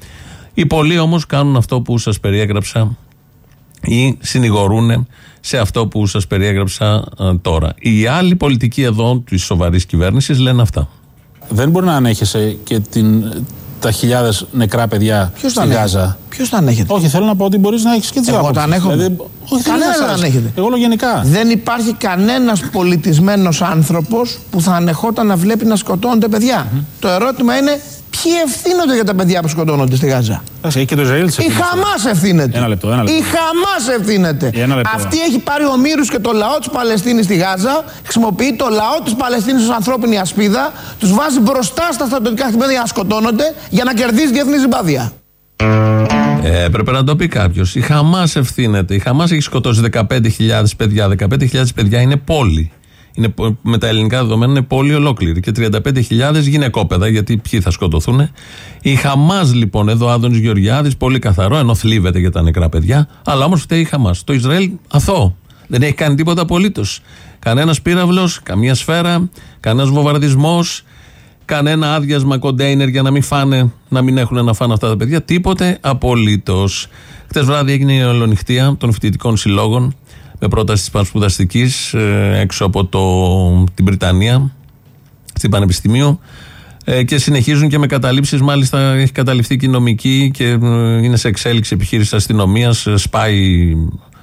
Οι πολλοί όμως κάνουν αυτό που σας περιέγραψα ή συνηγορούν σε αυτό που σας περιέγραψα ε, τώρα. Οι άλλοι πολιτικοί εδώ της σοβαρής κυβέρνησης λένε αυτά. Δεν μπορεί να ανέχεσαι και την, τα χιλιάδες νεκρά παιδιά Ποιος τα στη ανέχεται; Γάζα. Ποιος τα ανέχεται; Όχι, θέλω να πω ότι μπορείς να έχεις και τις Εγώ τα ανέχομαι. όχι, Κανένα δεν δεν ανέχεται. Εγώ λέω γενικά. Δεν υπάρχει κανένας πολιτισμένος άνθρωπος που θα ανεχόταν να βλέπει να σκοτώνονται παιδιά. Το ερώτημα είναι ποιοι ευθύνονται για τα παιδιά που σκοτώνονται στη Γάζα; Εντάξει, έχει και το Ισραήλ σε Η Χαμάς ευθύνεται. Ένα λεπτό, ένα λεπτό. Η Χαμάς ευθύνεται. Ένα λεπτό. Αυτή έχει πάρει ομήρου και το λαό της Παλαιστίνης στη Γάζα, χρησιμοποιεί το λαό της Παλαιστίνης ως ανθρώπινη ασπίδα, τους βάζει μπροστά στα στρατιωτικά χτυπήματα για να σκοτώνονται για να κερδίσει διεθνή συμπάθεια. Ε, έπρεπε να το πει κάποιος. Η Χαμάς ευθύνεται. Η Χαμάς έχει σκοτώσει 15.000 παιδιά. 15.000 παιδιά είναι πόλη. Είναι, πο- με τα ελληνικά δεδομένα είναι πόλη ολόκληρη. Και 35.000 γυναικόπαιδα, γιατί ποιοι θα σκοτωθούν. Η Χαμάς λοιπόν, εδώ Άδωνης Γεωργιάδης, πολύ καθαρό, ενώ θλίβεται για τα νεκρά παιδιά. Αλλά όμως φταίει η Χαμάς. Το Ισραήλ αθώο. Δεν έχει κάνει τίποτα απολύτως. Κανένας πύραυλος, καμία σφαίρα, κανένας βομβαρδισμός, κανένα άδειασμα κοντέινερ για να μην φάνε, να μην έχουν να φάνε αυτά τα παιδιά. Τίποτε απολύτως. Χθες βράδυ έγινε η ολονυχτία των φοιτητικών συλλόγων με πρόταση της Πανσπουδαστική έξω από το, την Βρυτανία, στην Πανεπιστημίου. Ε, και συνεχίζουν και με καταλήψεις. Μάλιστα, έχει καταληφθεί και η νομική και ε, είναι σε εξέλιξη επιχείρηση αστυνομίας. Σπάει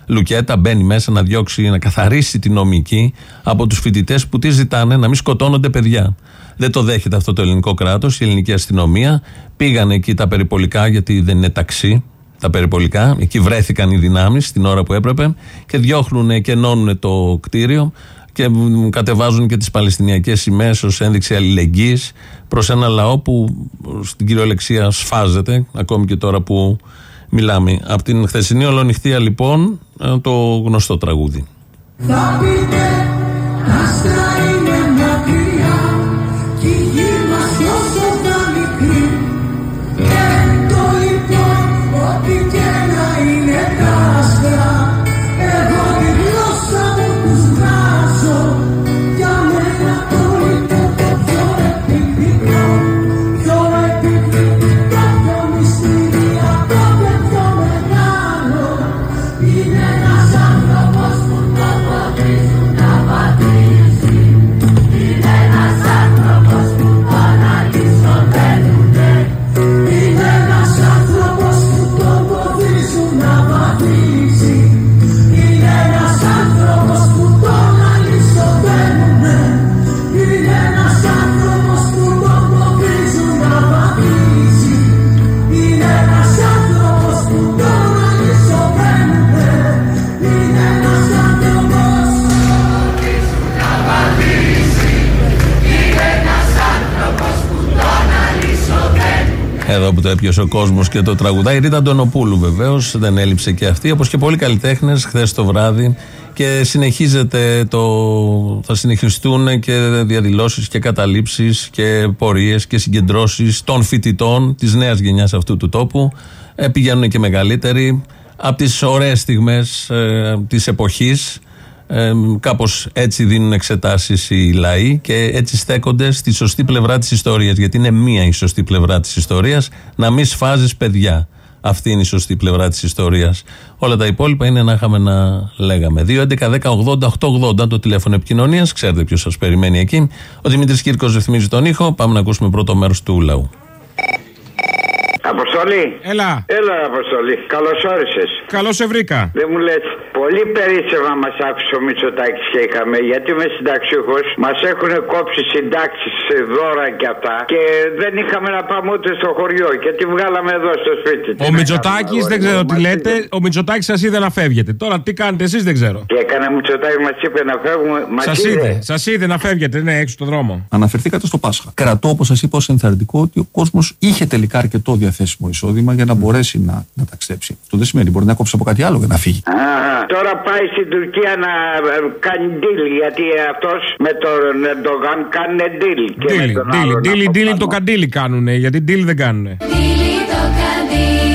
λουκέτα, μπαίνει μέσα να διώξει, να καθαρίσει τη νομική από τους φοιτητές που τι ζητάνε να μην σκοτώνονται παιδιά. Δεν το δέχεται αυτό το ελληνικό κράτος, η ελληνική αστυνομία. Πήγανε εκεί τα περιπολικά, γιατί δεν είναι ταξί τα περιπολικά. Εκεί βρέθηκαν οι δυνάμεις την ώρα που έπρεπε και διώχνουν και ενώνουν το κτίριο και μ, κατεβάζουν και τις Παλαιστινιακές σημαίες ως ένδειξη αλληλεγγύης προς ένα λαό που στην κυριολεξία σφάζεται ακόμη και τώρα που μιλάμε. Από την χθεσινή ολονυχτία λοιπόν ε, το γνωστό τραγούδι. Θα πείτε Εδώ που το έπιασε ο κόσμος και το τραγουδάει. Η Ρίτα Αντωνοπούλου βεβαίως, δεν έλειψε και αυτή, όπως και πολλοί καλλιτέχνες χθες το βράδυ. Και συνεχίζεται το. θα συνεχιστούν και διαδηλώσεις και καταλήψεις και πορείες και συγκεντρώσεις των φοιτητών της νέας γενιάς αυτού του τόπου. Ε, πηγαίνουν και μεγαλύτεροι. Από τις ωραίες στιγμές ε, της εποχής. Ε, Κάπως έτσι δίνουν εξετάσεις οι λαοί και έτσι στέκονται στη σωστή πλευρά της ιστορίας. Γιατί είναι μία η σωστή πλευρά της ιστορίας, να μην σφάζεις παιδιά. Αυτή είναι η σωστή πλευρά της ιστορίας. Όλα τα υπόλοιπα είναι να είχαμε να λέγαμε. 2, 11, 10, 80, 8, 80 το τηλέφωνο επικοινωνίας. Ξέρετε ποιος σας περιμένει εκεί. Ο Δημήτρης Κύρκος ρυθμίζει τον ήχο. Πάμε να ακούσουμε πρώτο μέρος του λαού. Αποστολή. Έλα. Έλα, Αποστολή. Καλώς όρισες. Καλώς σε βρήκα. Δεν μου λες. Πολύ περίτσευα μας άκουσε ο Μητσοτάκης και είχαμε. Γιατί είμαι συνταξιούχο. Μας έχουν κόψει συντάξεις σε δώρα και αυτά. Και δεν είχαμε να πάμε ούτε στο χωριό. Και τη βγάλαμε εδώ στο σπίτι. Τι Ο να Μητσοτάκης κάνουμε, δεν αγόρι ξέρω μου, τι μας λέτε. Ο Μητσοτάκης σας είδε να φεύγετε. Τώρα τι κάνετε εσείς δεν ξέρω. Και έκανε Μητσοτάκη μας είπε να φεύγουμε. Μας Σας είδε. Σας είδε να φεύγετε, ναι, έξω στον δρόμο. Αναφερθήκατε στο Πάσχα. Κρατώ, όπως σας είπα, ως ενθαρρυντικό ότι ο κόσμος είχε τελικά αρκετό διαθέσιμο εισόδημα για να μπορέσει να, να ταξιδέψει. Αυτό δεν σημαίνει μπορεί να κόψει από κάτι άλλο για να φύγει. Α, Τώρα πάει στην Τουρκία να ε, κάνει deal. Γιατί αυτός με τον Ερντογάν κάνει deal. Και με Ντίλι, τον ντίλι, άλλον ντίλι, από ντίλι πάνω. το καντήλι κάνουνε. Γιατί ντίλι δεν κάνουνε. Δίλη το καντήλι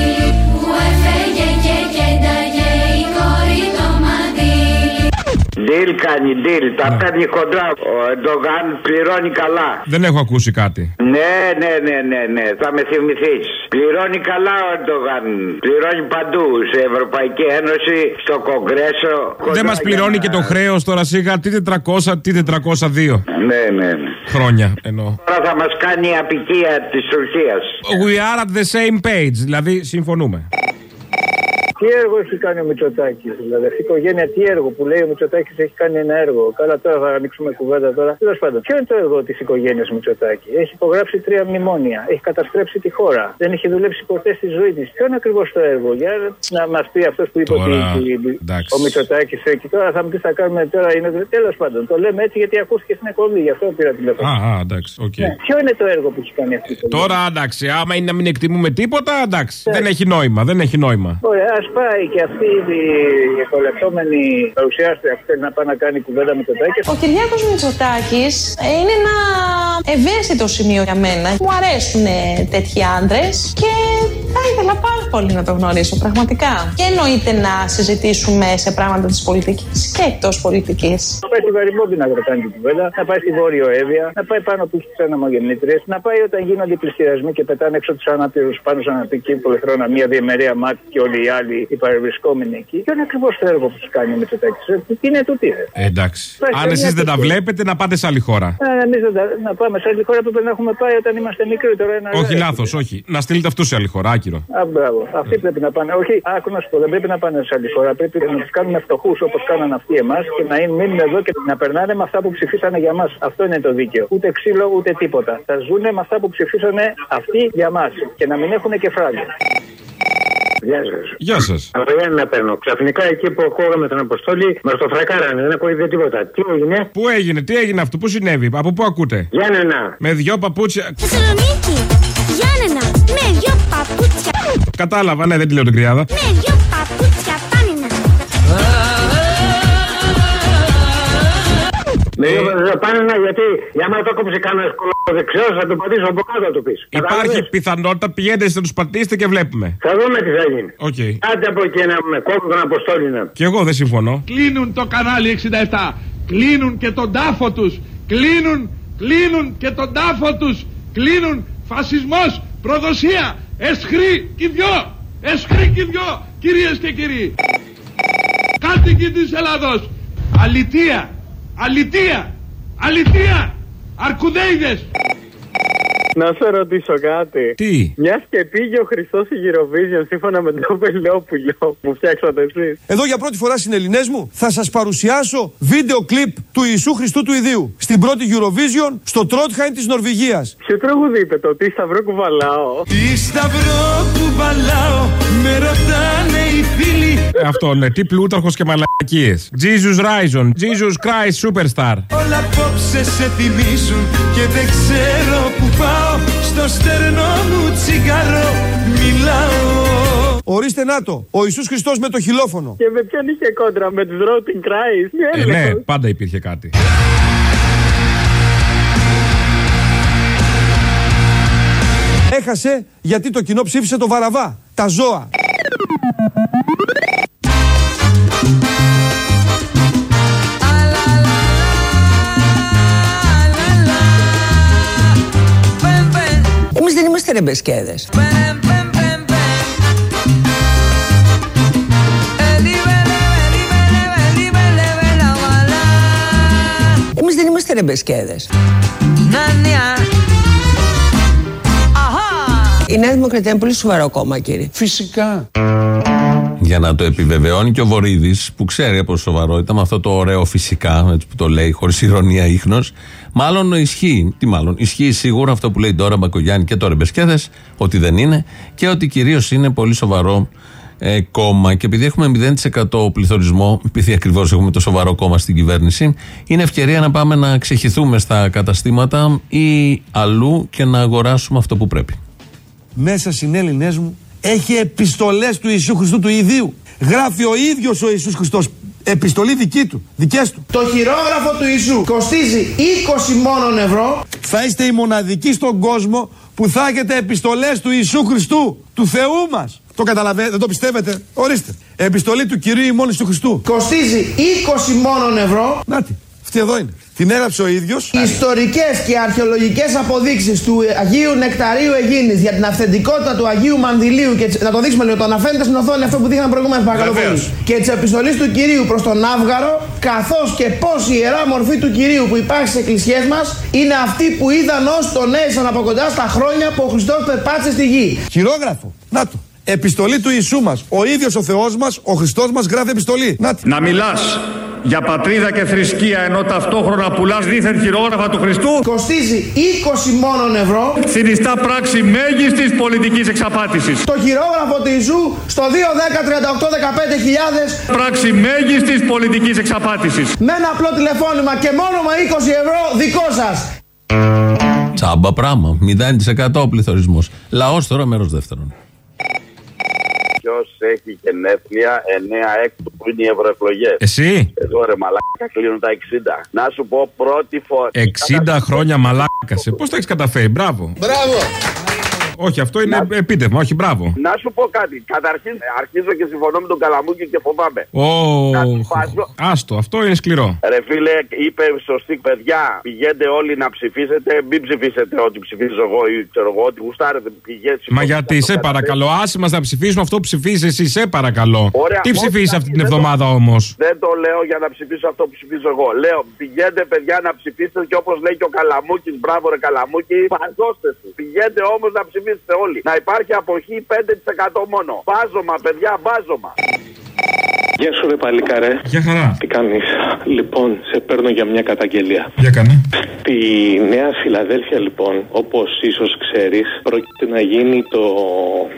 Deal κάνει deal. Τα παίρνει χοντρά. Ο Ερντογάν πληρώνει καλά. Δεν έχω ακούσει κάτι. Ναι, ναι, ναι, ναι, ναι. Θα με θυμηθείς. Πληρώνει καλά ο Ερντογάν. Πληρώνει παντού. Σε Ευρωπαϊκή Ένωση, στο Κογκρέσο. Δεν μας πληρώνει και το χρέος τώρα σίγα τι 400, τι 402 Ναι, ναι, ναι. χρόνια εννοώ. Τώρα θα μας κάνει η απικία της Τουρκίας. We are at the same page, δηλαδή συμφωνούμε. Τι έργο έχει κάνει ο Μητσοτάκης, δηλαδή αυτή η οικογένεια, τι έργο που λέει ο Μητσοτάκης έχει κάνει ένα έργο. Καλά, τώρα θα ανοίξουμε κουβέντα τώρα. Τέλος πάντων, ποιο είναι το έργο της οικογένειας Μητσοτάκης; Έχει υπογράψει τρία μνημόνια, έχει καταστρέψει τη χώρα, δεν έχει δουλέψει ποτέ στη ζωή της. Ποιο είναι ακριβώς το έργο, για να μας πει αυτός που είπε Τώρα, ότι εντάξει. ο Μητσοτάκης εκεί. Τώρα θα μου πεις θα κάνουμε τώρα. Είναι... Τέλος πάντων, το λέμε έτσι γιατί ακούστηκε στην εκπομπή, γι' αυτό πήρα τηλέφωνο. Α, α, εντάξει, οκ. Ναι. Ποιο είναι το έργο που έχει κάνει αυτή η οικογένεια; Τώρα εντάξει, άμα είναι να μην εκτιμούμε τίποτα, εντάξει. Δεν έχει νόημα, δεν έχει νόημα. Ωραία, ας πάει και αυτή η εκκολαπτόμενη παρουσιάστρια που θέλει να πάει να κάνει κουβέντα με το Τάκη. Ο Κυριάκος Μητσοτάκης είναι ένα ευαίσθητο σημείο για μένα. Μου αρέσουν ε, τέτοιοι άντρες και θα ήθελα πάρα πολύ να το γνωρίσω πραγματικά. Και εννοείται να συζητήσουμε σε πράγματα της πολιτικής και εκτός πολιτικής. Να πάει στη Βαρυμπόμπη να κάνει την κουβέντα, να πάει στη Βόρειο Εύβοια, να πάει πάνω που έχει τι αναμογεννήτριε, να πάει όταν γίνονται οι πληστηριασμοί και πετάνε έξω τους ανάπηρους πάνω σαν αναπτική πολυθρόνα, μια διεμερία μάτι και όλοι οι άλλοι οι παρευρισκόμενοι εκεί. Ποιο είναι ακριβώς το έργο που έχει κάνει με το Τάκη. Τι είναι τούτη, ρε. Ε, εντάξει. Υπάρχει Αν καμία εσείς δεν τα τέτοια. βλέπετε, να πάτε σε άλλη χώρα. Ε, εμείς δεν τα- να πάμε σε άλλη χώρα που πρέπει να έχουμε πάει όταν είμαστε μικροί. Τώρα είναι Όχι αργά. λάθος, όχι. Να στείλετε αυτούς σε άλλη χώρα, άκυρο. Α, μπράβο. Αυτοί πρέπει να πάνε. Όχι, άκου να σου πω, δεν πρέπει να πάνε σε άλλη χώρα. Πρέπει να τους κάνουμε φτωχούς όπως κάναν αυτοί εμάς και να είναι- μείνουν εδώ και να περνάνε με αυτά που ψηφίσανε για μας. Αυτό είναι το δίκαιο. Ούτε ξύλο ούτε τίποτα. Θα ζούνε με αυτά που ψηφίσανε αυτοί για μας και να μην έχουν και φράγκα. Γεια σας. Γεια σας. Από Γιάννη να παίρνω. Ξαφνικά εκεί που ακούγαμε τον Αποστόλη, μας το φρακάρανε. Δεν ακούγεται τίποτα. Τι έγινε; Πού έγινε, τι έγινε αυτό, πού συνέβη, από πού ακούτε; Γιάννενα. Με δυο παπούτσια. Θεσσαλονίκη, Γιάννενα, με δυο παπούτσια Κατάλαβα, ναι, δεν τη λέω την κρυάδα. Με δυο Με δύο πάνε να γιατί για άμα το κόψει κανένα δεξιός θα το πατήσω από κάτω να το πεις. Υπάρχει πιθανότητα, πηγαίνετε να τους πατήσετε και βλέπουμε. Θα δούμε τι θα γίνει. Οκ. Άντε από εκεί να με κόβουν τον Αποστόλη να. Και εγώ δεν συμφωνώ. Κλείνουν το κανάλι 67. Κλείνουν και τον τάφο τους. Κλείνουν, κλείνουν και τον τάφο τους. Κλείνουν φασισμός, προδοσία, εσχρή κι δυο. Εσχρή κι δυο, κυρίες και κύριοι. Κάτοικοι της Ελλάδος. Αλητία, αλητία, αλητία. Αρκουδέιδες. Να σε ρωτήσω κάτι. Τι; Μιας και πήγε ο Χριστός στη Eurovision σύμφωνα με το Βελόπουλο που φτιάξατε εσείς. Εδώ για πρώτη φορά στην Ελληνές μου θα σας παρουσιάσω βίντεο κλιπ του Ιησού Χριστού του Ιδίου στην πρώτη Eurovision στο Τρότχαϊν της Νορβηγίας. Ποιο τραγούδι είπε το Τι Σταυρό κουβαλάω. Τι σταυρό κουβαλάω Με ρωτάνε οι φίλοι Ε, αυτό ναι, τι πλούταρχος και μαλακίες. Jesus Rison, Jesus Christ Superstar. Όλα απόψε σε θυμίζουν Και δεν ξέρω που πάω Στο στερνό μου τσιγάρο Μιλάω Ορίστε να το, ο Ιησούς Χριστός με το χιλόφωνο. Και με ποιον είχε κόντρα, με τους Routing Christ. Ε, ναι, πάντα υπήρχε κάτι. Έχασε γιατί το κοινό ψήφισε το Βαραβά, τα ζώα. Εμείς δεν είμαστε ρεμπεσκέδες. Εμείς δεν είμαστε ρεμπεσκέδες. Η Νέα Δημοκρατία είναι πολύ σοβαρό κόμμα, κύριε. Φυσικά. Για να το επιβεβαιώνει και ο Βορύδης, που ξέρει από σοβαρότητα, με αυτό το ωραίο φυσικά, έτσι που το λέει, χωρίς ηρωνία ίχνος, μάλλον ισχύει. Τι μάλλον, ισχύει σίγουρα αυτό που λέει τώρα Μπακογιάννη και τώρα Μπεσκέδες, ότι δεν είναι και ότι κυρίως είναι πολύ σοβαρό ε, κόμμα. Και επειδή έχουμε 0% πληθωρισμό, επειδή ακριβώς έχουμε το σοβαρό κόμμα στην κυβέρνηση, είναι ευκαιρία να πάμε να ξεχυθούμε στα καταστήματα ή αλλού και να αγοράσουμε αυτό που πρέπει. Μέσα στην Έλληνές μου έχει επιστολές του Ιησού Χριστού του Ιδίου. Γράφει ο ίδιος ο Ιησούς Χριστός Επιστολή δική του, δικές του. Το χειρόγραφο του Ιησού κοστίζει 20 μόνον ευρώ. Θα είστε οι μοναδικοί στον κόσμο που θα έχετε επιστολές του Ιησού Χριστού, του Θεού μας. Το καταλαβαίνετε, δεν το πιστεύετε; Ορίστε. Επιστολή του Κυρίου ημών του Χριστού. Κοστίζει 20 μόνον ευρώ. Νάτι, αυτή εδώ είναι. Την έγραψε ο ίδιος. Ιστορικές και αρχαιολογικές αποδείξεις του Αγίου Νεκταρίου Αιγίνης για την αυθεντικότητα του Αγίου Μανδυλίου και της- να το δείξουμε λίγο, το αναφέρετε στην οθόνη αυτό που δείχναμε προηγουμένως παρακαλώ Βεβαίως. πολύ. Και της επιστολής του Κυρίου προς τον Άβγαρο καθώς και πως η Ιερά Μορφή του Κυρίου που υπάρχει στις εκκλησιές μας είναι αυτή που είδαν όσοι τον έζησαν από κοντά στα χρόνια που ο Χριστός περπάτησε στη γη. Χειρόγραφο. Να το. Επιστολή του Ιησού μας. Ο ίδιος ο Θεός μας, ο Χριστός μας γράφει επιστολή. Να τη. Να μιλάς για πατρίδα και θρησκεία ενώ ταυτόχρονα πουλάς δίθεν χειρόγραφα του Χριστού Κοστίζει 20 μόνον ευρώ. συνιστά πράξη μέγιστης πολιτικής εξαπάτησης. Το χειρόγραφο του Ιησού στο 2, 10, 38, 15 χιλιάδες Πράξη μέγιστης πολιτικής εξαπάτησης. με ένα απλό τηλεφώνημα και μόνο με 20 ευρώ δικό σας. Τσάμπα πράγμα. 0% πληθωρισμός. Λαός τώρα μέρος δεύτερον. Ποιο έχει γενέθλια 9 έκτου που είναι οι ευρωεκλογές. Εσύ; Εδώ ρε μαλάκα κλείνουν τα 60. Να σου πω πρώτη φορά. 60 χρόνια μαλάκασε. Πώς τα έχεις καταφέρει, μπράβο. Μπράβο! Όχι, αυτό είναι επίτευγμα, όχι μπράβο. Να σου πω κάτι. Καταρχήν αρχίζω και συμφωνώ με τον Καλαμούκη και φοβάμαι. Ω, Κάτι βάζω. άστο, αυτό είναι σκληρό. Ρε φίλε, είπε στο ΣΤΙΚ, παιδιά, πηγαίνετε όλοι να ψηφίσετε. Μην ψηφίσετε ό,τι ψηφίζω εγώ ή ξέρω εγώ, ό,τι γουστάρετε. Πηγαίνετε. Μα γιατί, σε παρακαλώ, άσε μας να ψηφίσουμε αυτό που ψηφίζεις εσύ, σε παρακαλώ. Ωραία, Τι όχι, ψηφίζεις αυτή την δεν το- εβδομάδα όμως; Δεν το λέω για να ψηφίσω αυτό που ψηφίζω εγώ. Λέω πηγαίνετε παιδιά να ψηφίσετε και όπως λέει και ο Καλαμούκης, μπράβο ρε Καλαμούκη, παζώστε τους. Πηγαίνετε όμως να ψηφίσετε όλοι. Να υπάρχει αποχή 5% μόνο. Μπάζωμα, παιδιά, μπάζωμα. Γεια σου, ρε παλικάρε. Γεια χαρά. Τι κάνεις; Λοιπόν, σε παίρνω για μια καταγγελία. Για κάνε. Στη Νέα Φιλαδέλφια, λοιπόν, όπως ίσως ξέρεις, πρόκειται να γίνει το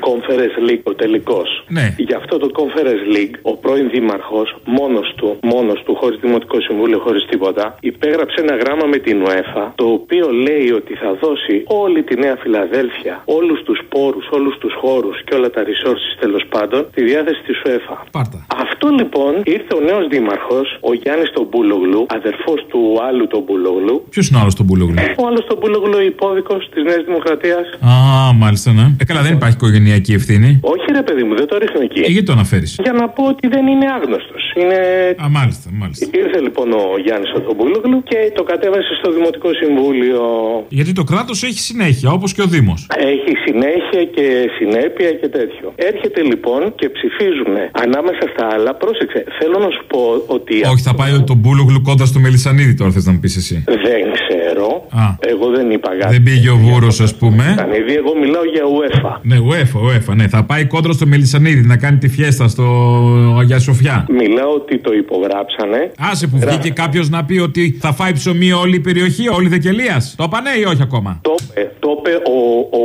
Conference League, ο τελικός. Ναι. Για αυτό το Conference League, ο πρώην δήμαρχος, μόνος του, μόνος του, χωρίς Δημοτικό Συμβούλιο, χωρίς τίποτα, υπέγραψε ένα γράμμα με την UEFA, το οποίο λέει ότι θα δώσει όλη τη Νέα Φιλαδέλφια, όλους τους πόρους, όλους τους χώρους και όλα τα resources τέλος πάντων, τη διάθεση της UEFA. Πάρτα. Αυτό λοιπόν ήρθε ο νέος δήμαρχος, ο Γιάννης τον Μπούλογλου, αδερφός του άλλου τον Μπούλογλου. Ποιος είναι ο άλλος τον Μπούλογλου. Ο άλλος τον Μπούλογλου, υπόδικος της Νέας Δημοκρατίας. Α, μάλιστα, ναι. Ε, καλά, δεν υπάρχει οικογενειακή ευθύνη. Όχι, ρε παιδί μου, δεν το ρίχνω εκεί. Ε, γιατί το αναφέρει. Για να πω ότι δεν είναι άγνωστος. Είναι... Α, μάλιστα, μάλιστα. Ήρθε λοιπόν ο Γιάννης ο τον Μπούλογλου και το κατέβασε στο Δημοτικό Συμβούλιο. Γιατί το κράτος έχει συνέχεια, όπως και ο Δήμος. Έχει συνέχεια και συνέπεια και τέτοιο. Έρχεται λοιπόν και ψηφίζουν ανάμεσα στα άλλα. Πρόσεξε, θέλω να σου πω ότι. Όχι, θα πάει τον Μπούλογλου κόντρα στο Μελισανίδη τώρα, θες να μου πεις εσύ. Δεν ξέρω. Α. Εγώ δεν είπα κάτι. Δεν πήγε ο Βούρο, ας πούμε. Μελισανίδη, εγώ μιλάω για UEFA. Ναι, UEFA, UEFA, ναι. Θα πάει κόντρα στο Μελισανίδη να κάνει τη φιέστα στο Αγία Σοφιά. Μιλάω ότι το υπογράψανε. Άσε που βγήκε κάποιος να πει ότι θα φάει ψωμί όλη η περιοχή, όλη η Δεκελία. Το είπανε ή όχι ακόμα; Το είπε, το είπε ο, ο,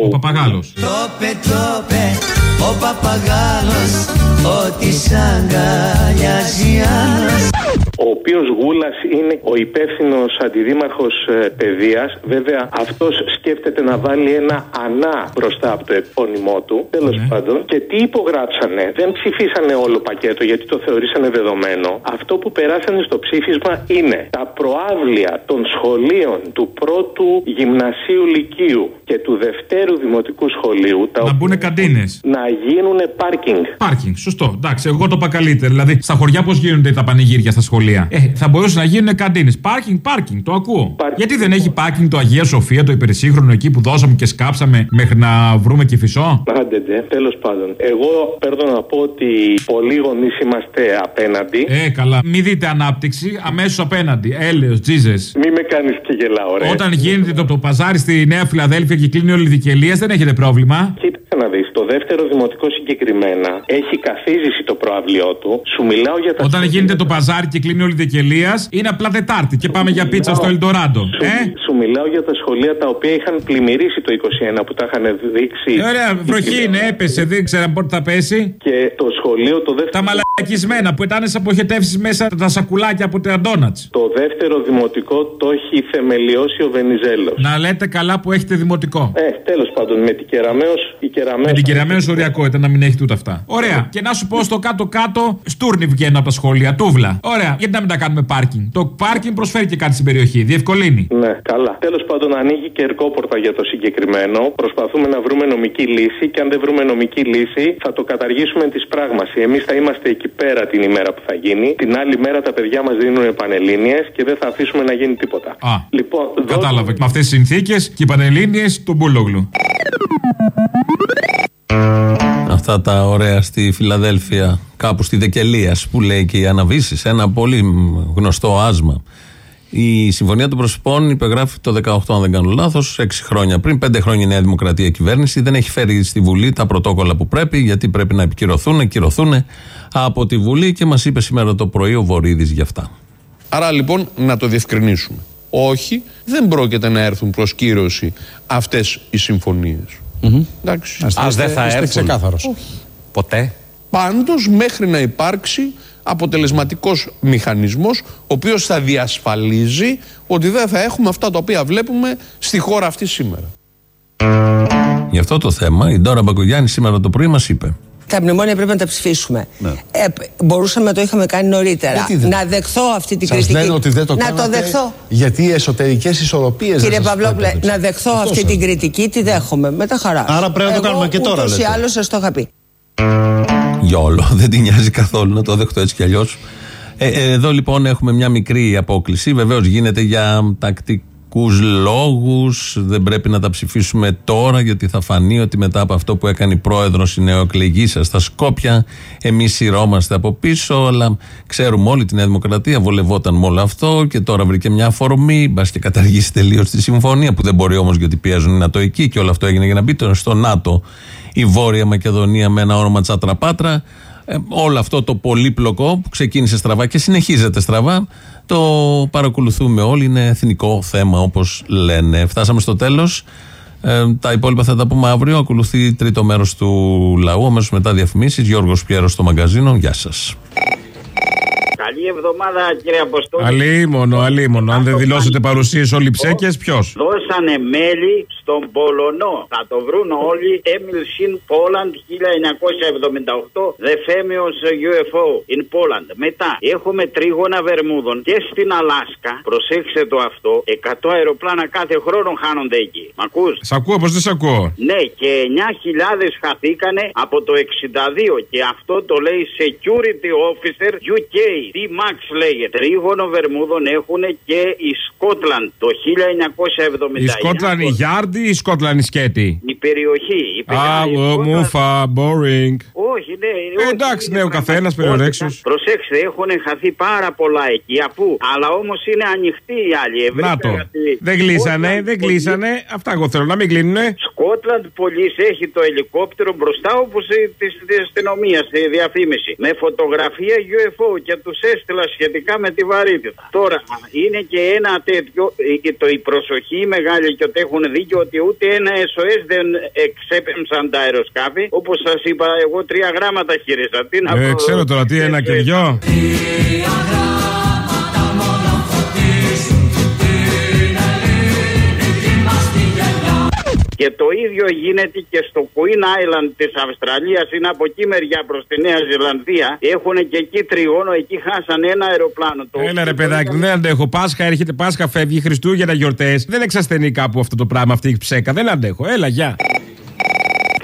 ο, Ο Παπαγάλος. Τόπε, τόπε, ο παπαγάλος Ότι σ' αγκαλιάζει άλλος ο οποίος Γούλας είναι ο υπεύθυνος αντιδήμαρχος παιδείας. Βέβαια, αυτός σκέφτεται να βάλει ένα ανά μπροστά από το επώνυμό του. Τέλος πάντων. Και τι υπογράψανε. Δεν ψηφίσανε όλο πακέτο γιατί το θεωρήσανε δεδομένο. Αυτό που περάσανε στο ψήφισμα είναι τα προάβλια των σχολείων του πρώτου γυμνασίου λυκείου και του δευτέρου δημοτικού σχολείου. Τα Να μπουν καντίνες. να γίνουν πάρκινγκ. Πάρκινγκ, σωστό. Εντάξει, εγώ το είπα καλύτερα. Δηλαδή, στα χωριά πώς γίνονται τα πανηγύρια στα σχολεία; Ε, θα μπορούσαν να γίνουν καντίνες. Πάρκινγκ, πάρκινγκ, το ακούω. Γιατί δεν έχει πάρκινγκ το Αγία Σοφία, το υπερσύγχρονο εκεί που δώσαμε και σκάψαμε μέχρι να βρούμε και φυσό; Άντε, ντε, τέλος πάντων. Εγώ παίρνω να πω ότι πολλοί γονείς είμαστε απέναντι. Ε, καλά. Μην δείτε ανάπτυξη, αμέσως απέναντι. Έλεος, τζίζες. Μη με κάνεις και γελάω, ρε. Όταν γίνεται το, το παζάρι στη Νέα Φιλαδέλφια και κλείνει όλη η δικαιλία, δεν έχετε πρόβλημα. Κοίταξε να δεις. Το δεύτερο δημοτικό συγκεκριμένα έχει καθίζηση το προαυλιό του. Σου μιλάω για τα. Όταν γίνεται το παζάρι και κλείνει όλη η δικαιλία, είναι απλά Τετάρτη και πάμε για πίτσα στο Ελντοράντο. Σου, Ε; σου μιλάω για τα σχολεία τα οποία είχαν πλημμυρίσει το 21 που τα είχαν δείξει. Ε, Ωραία, βροχή είναι, έπεσε, δεν ξέραμε πότε θα πέσει. Και το σχολείο το δεύτερο. Τα μαλακισμένα που ήταν σε αποχετεύσεις μέσα τα σακουλάκια από τα ντόνατς. Το δεύτερο δημοτικό το έχει θεμελιώσει ο Βενιζέλος. Να λέτε καλά που έχετε δημοτικό. Ε, τέλος πάντων, με την Κεραμαίο, η Κεραμαίο Με την κυραμμένη οριακότητα να μην έχει τούτα αυτά. Ωραία. Και να σου πω στο κάτω-κάτω, στούρνη βγαίνουν από τα σχολεία. Τούβλα. Ωραία. Γιατί να μην τα κάνουμε πάρκινγκ; Το πάρκινγκ προσφέρει και κάτι στην περιοχή. Διευκολύνει. Ναι, καλά. Τέλος πάντων, ανοίγει και ερκόπορτα για το συγκεκριμένο. Προσπαθούμε να βρούμε νομική λύση και αν δεν βρούμε νομική λύση, θα το καταργήσουμε της πράγμασης. Εμείς θα είμαστε εκεί πέρα την ημέρα που θα γίνει. Την άλλη μέρα τα παιδιά μας δίνουν πανελίνε και δεν θα αφήσουμε να γίνει τίποτα. Α, Λοιπόν, κατάλαβα. Με αυτές τις συνθήκες και οι πανελίνε του Μπούλογλου. Αυτά τα ωραία στη Φιλαδέλφια, κάπου στη Δεκελία, που λέει και η Αναβίση, ένα πολύ γνωστό άσμα. Η Συμφωνία των Προσωπών υπεγράφει το 18, αν δεν κάνω λάθος, 6 χρόνια πριν. 5 χρόνια η Νέα Δημοκρατία κυβέρνηση. Δεν έχει φέρει στη Βουλή τα πρωτόκολλα που πρέπει, γιατί πρέπει να επικυρωθούν, εκυρωθούν από τη Βουλή και μας είπε σήμερα το πρωί ο Βορύδης γι' αυτά. Άρα λοιπόν να το διευκρινίσουμε. Όχι, δεν πρόκειται να έρθουν προς κύρωση αυτές οι συμφωνίες. Εντάξει. Α, δεν θα έρθουν. ξεκάθαρος. Ποτέ. Πάντως μέχρι να υπάρξει αποτελεσματικός μηχανισμός ο οποίος θα διασφαλίζει ότι δεν θα έχουμε αυτά τα οποία βλέπουμε στη χώρα αυτή σήμερα. Γι' αυτό το θέμα η Ντόρα Μπακογιάννη σήμερα το πρωί μας είπε. Τα μνημόνια πρέπει να τα ψηφίσουμε. Ναι. Ε, π- μπορούσαμε να το είχαμε κάνει νωρίτερα. Γιατί δεν- Να δεχθώ αυτή την Σας κριτική. λένε ότι δεν το να κάνατε το δεχθώ. γιατί οι εσωτερικές ισορροπίες Κύριε δεν σας Παυλόπουλε, επέτρεψαν. να δεχθώ Αυτό αυτή σας την λέω. κριτική, τη δέχομαι. Με τα χαράς. Άρα πρέπει να το κάνουμε και τώρα, Ούτως ή λέτε. άλλως σας το είχα πει. Γιόλο, [laughs] δεν την νοιάζει καθόλου να το δεχτώ έτσι κι αλλιώς. Ε, ε, εδώ λοιπόν έχουμε μια μικρή απόκληση. Βεβαίως γίνεται για τακτικού λόγους. Δεν πρέπει να τα ψηφίσουμε τώρα, γιατί θα φανεί ότι μετά από αυτό που έκανε η πρόεδρος η νεοεκλεγή σας στα Σκόπια, εμείς σειρώμαστε από πίσω. Αλλά ξέρουμε όλοι την Νέα Δημοκρατία βολευόταν με όλο αυτό και τώρα βρήκε μια αφορμή. Μπας και καταργήσει τελείως τη συμφωνία, που δεν μπορεί όμως γιατί πιέζουν οι Νατοικοί και όλο αυτό έγινε για να μπει το- στο ΝΑΤΟ η Βόρεια Μακεδονία με ένα όνομα Τσατραπάτρα. Ε, όλο αυτό το πολύπλοκο που ξεκίνησε στραβά και συνεχίζεται στραβά, το παρακολουθούμε όλοι. Είναι εθνικό θέμα, όπως λένε. Φτάσαμε στο τέλος. Ε, τα υπόλοιπα θα τα πούμε αύριο. Ακολουθεί τρίτο μέρος του λαού. Αμέσως μετά διαφημίσεις. Γιώργος Πιέρος στο μαγκαζίνο. Γεια σας. Καλή εβδομάδα κύριε Αποστόλη. Αλίμονο, αλίμονο. Αν δεν δηλώσετε παρουσίες όλοι ψέκες, ποιος; Δώσανε μέλη στον Πολωνό. Θα το βρουν όλοι. Emil Shin Poland 1978. The famous UFO in Poland. Μετά έχουμε τρίγωνα Βερμούδων και στην Αλάσκα. Προσέξτε το αυτό. 100 αεροπλάνα κάθε χρόνο χάνονται εκεί. Μ' ακούς; Σ' ακούω, πώς δεν σ' ακούω; Ναι, και 9.000 χαθήκανε από το 62 και αυτό το λέει Security Officer UK. Τι Max λέγεται. Τρίγωνο Βερμούδων έχουν και η Σκότλαντ το 1979. Η Σκότλαν η Γιάρντι ή η Σκότλαν η Σκέτη. Η περιοχή. Η Α, περιοχή- η ο, Σκότλαντ- μούφα, boring. Όχι, ναι. Ε, όχι, εντάξει, είναι ναι, ο πραγματικότητα. καθένας περιορέξιο. Προσέξτε, έχουν χαθεί πάρα πολλά εκεί. Αφού, αλλά όμως είναι ανοιχτοί οι άλλοι. Να το. Ευρύτερα- Δεν κλείσανε, Σκότλαντ δεν Police- κλείσανε. Αυτά εγώ θέλω να μην κλείνουνε. Σκότλαντ Police έχει το ελικόπτερο μπροστά όπως τη αστυνομίας στη διαφήμιση. Με φωτογραφία UFO και τους έστειλα σχετικά με τη βαρύτητα. Τώρα είναι και ένα τέτοιο, ε, το, η προσοχή μεγάλη και ότι έχουν δίκιο ότι ούτε ένα SOS δεν εξέπεμψαν τα αεροσκάφη. Όπω σα είπα, εγώ τρία γράμματα χείρισα. Τι να Ε, πω, ξέρω τώρα τι ένα και δυο. Και το ίδιο γίνεται και στο Queen Island της Αυστραλίας, είναι από εκεί μεριά προς τη Νέα Ζηλανδία. Έχουν και εκεί τριγώνο, εκεί χάσαν ένα αεροπλάνο. Το Έλα ρε παιδάκι, δεν αντέχω. Πάσχα έρχεται, Πάσχα φεύγει, Χριστούγεννα γιορτές. Δεν εξασθενεί κάπου αυτό το πράγμα, αυτή η ψέκα. Δεν αντέχω. Έλα, γεια.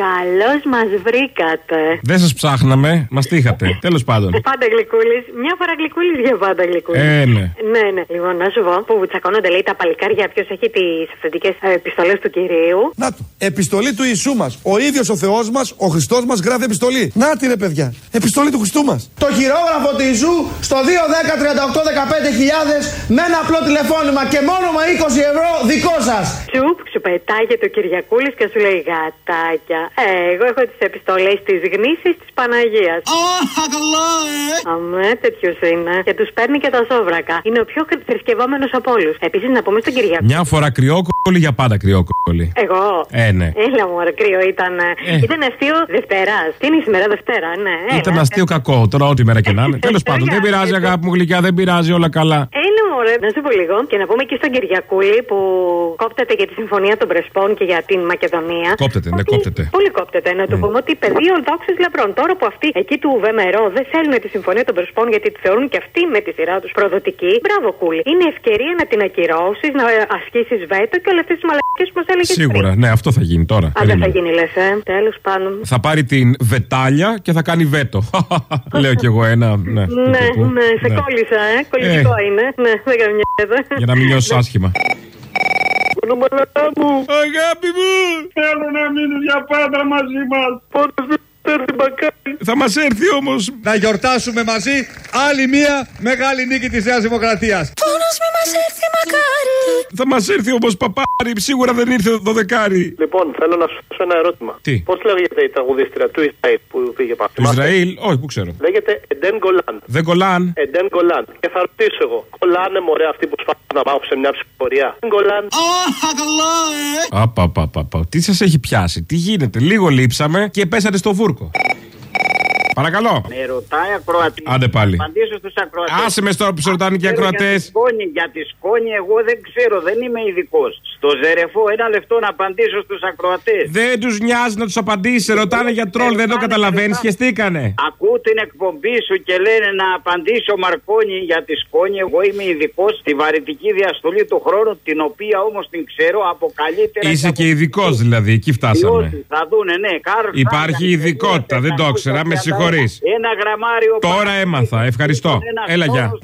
Καλώς μας βρήκατε. Δεν σας ψάχναμε, μας τύχατε. Τέλος πάντων. Πάντα γλυκούλης. Μια φορά γλυκούλης, για πάντα γλυκούλης. Ε, ναι. Ναι, ναι. Λοιπόν, να σου πω που τσακώνονται λέει τα παλικάρια ποιος έχει τις αυθεντικές επιστολές του κυρίου. Να το. Επιστολή του Ιησού μας. Ο ίδιος ο Θεός μας, ο Χριστός μας γράφει επιστολή. Να τη ρε παιδιά. Επιστολή του Χριστού μας. Το χειρόγραφο του Ιησού στο 2, 10, 38, 15 με ένα απλό τηλεφώνημα και μόνο με 20 ευρώ δικό σας. Τσουπ, σου πετάγεται ο Κυριακούλης και σου λέει γατάκια. Ε, εγώ έχω τις επιστολές της γνήσης της Παναγίας. Αχ, καλά, ε! Αμέ, τέτοιος είναι. Και τους παίρνει και τα σόβρακα. Είναι ο πιο θρησκευόμενος από όλους. Επίσης, να πούμε στον Κυριακό. Μια φορά κρυόκολλη, για πάντα κρυόκολλη. Εγώ; Ε, ναι. Έλα μου, ρε, κρύο ήταν. Ε. Ήταν αστείο Δευτέρας. Τι είναι σήμερα Δευτέρα, ναι. Ήταν έλα. αστείο κακό, τώρα ό,τι μέρα και να είναι. Τέλος πάντων, δεν πειράζει, αγάπη μου γλυκιά, δεν πειράζει, όλα καλά. Έλα μου, Ωραία, να σου πω λίγο. Και να πούμε και στον Κυριακούλη που κόπτεται για τη συμφωνία των Πρεσπών και για την Μακεδονία. Κόπτεται, ναι, κόπτεται. Πολύ κόπτεται. Να του πούμε ότι πεδίο δόξη λαμπρών. Τώρα που αυτοί εκεί του ΒΜΕΡΟ δεν θέλουν τη συμφωνία των Πρεσπών γιατί τη θεωρούν και αυτοί με τη σειρά τους προδοτική. Μπράβο, Κούλη. Είναι ευκαιρία να την ακυρώσεις, να ασκήσεις βέτο και όλες αυτές τις μαλακίε που μας έλεγε. Σίγουρα, ναι, αυτό θα γίνει τώρα. Αν δεν θα Περίμενε. γίνει, λες, ε. Τέλος πάντων. Θα πάρει την βετάλια και θα κάνει βέτο. [laughs] Λέω κι εγώ ένα. Ναι, Ναι, τύπου. ναι, σε Ναι. κόλλησα, ε. Κολλητικό είναι. Ναι, δεν καμιέται. Για να μην νιώσεις άσχημα. Ονομαλά μου. Αγάπη μου. Θέλω να μείνει για πάντα μαζί μας. Πότε θα έρθει μπακάρι. Θα μας έρθει όμως. Να γιορτάσουμε μαζί άλλη μία μεγάλη νίκη της Νέας Δημοκρατίας. Πόνος μη μας έρθει μακάρι. Θα μας έρθει όμως παπάρι. Σίγουρα δεν ήρθε το δεκάρι. Λοιπόν, θέλω να σου θέσω ένα ερώτημα. Τι; Πώς λέγεται η τραγουδίστρια του Ισραήλ που πήγε πάνω. Του Ισραήλ, όχι, πού ξέρω. Λέγεται Εντέν Γκολάν. Δεν κολλάν. Εντέν Γκολάν. Και θα ρωτήσω εγώ, κολλάνε μωρέ αυτοί που σφάζουν να πάω σε μια ψηφοφορία; Γκολάν. Απαπαπαπα. Τι σας έχει πιάσει, τι γίνεται; Λίγο λείψαμε και πέσατε στο βούρκο. るか。Παρακαλώ. Με ρωτάει ακροατή. Άντε πάλι. Απαντήσω στους ακροατές. Άσε με στο που σε ρωτάνε και οι ακροατές. Για τη σκόνη, για τη σκόνη, εγώ δεν ξέρω, δεν είμαι ειδικός. Στο ζερεφό, ένα λεπτό να απαντήσω στους ακροατές. Δεν τους νοιάζει να τους απαντήσεις. Σε ρωτάνε για τρόλ, δεν το καταλαβαίνεις. Χεστήκανε. Ακούω την εκπομπή σου και λένε να απαντήσει ο Μαρκόνι για τη σκόνη. Εγώ είμαι ειδικός στη βαρυτική διαστολή του χρόνου, την οποία όμως την ξέρω από καλύτερα. Είσαι από- και ειδικός δηλαδή, εκεί φτάσαμε. Διότι Θα δούνε, ναι, Καρλ Υπάρχει ειδικότητα, δεν το ήξερα, με συγχωρεί. Ένα γραμμάριο. Τώρα έμαθα, ευχαριστώ. Ένα Έλα, γεια. χρόνος-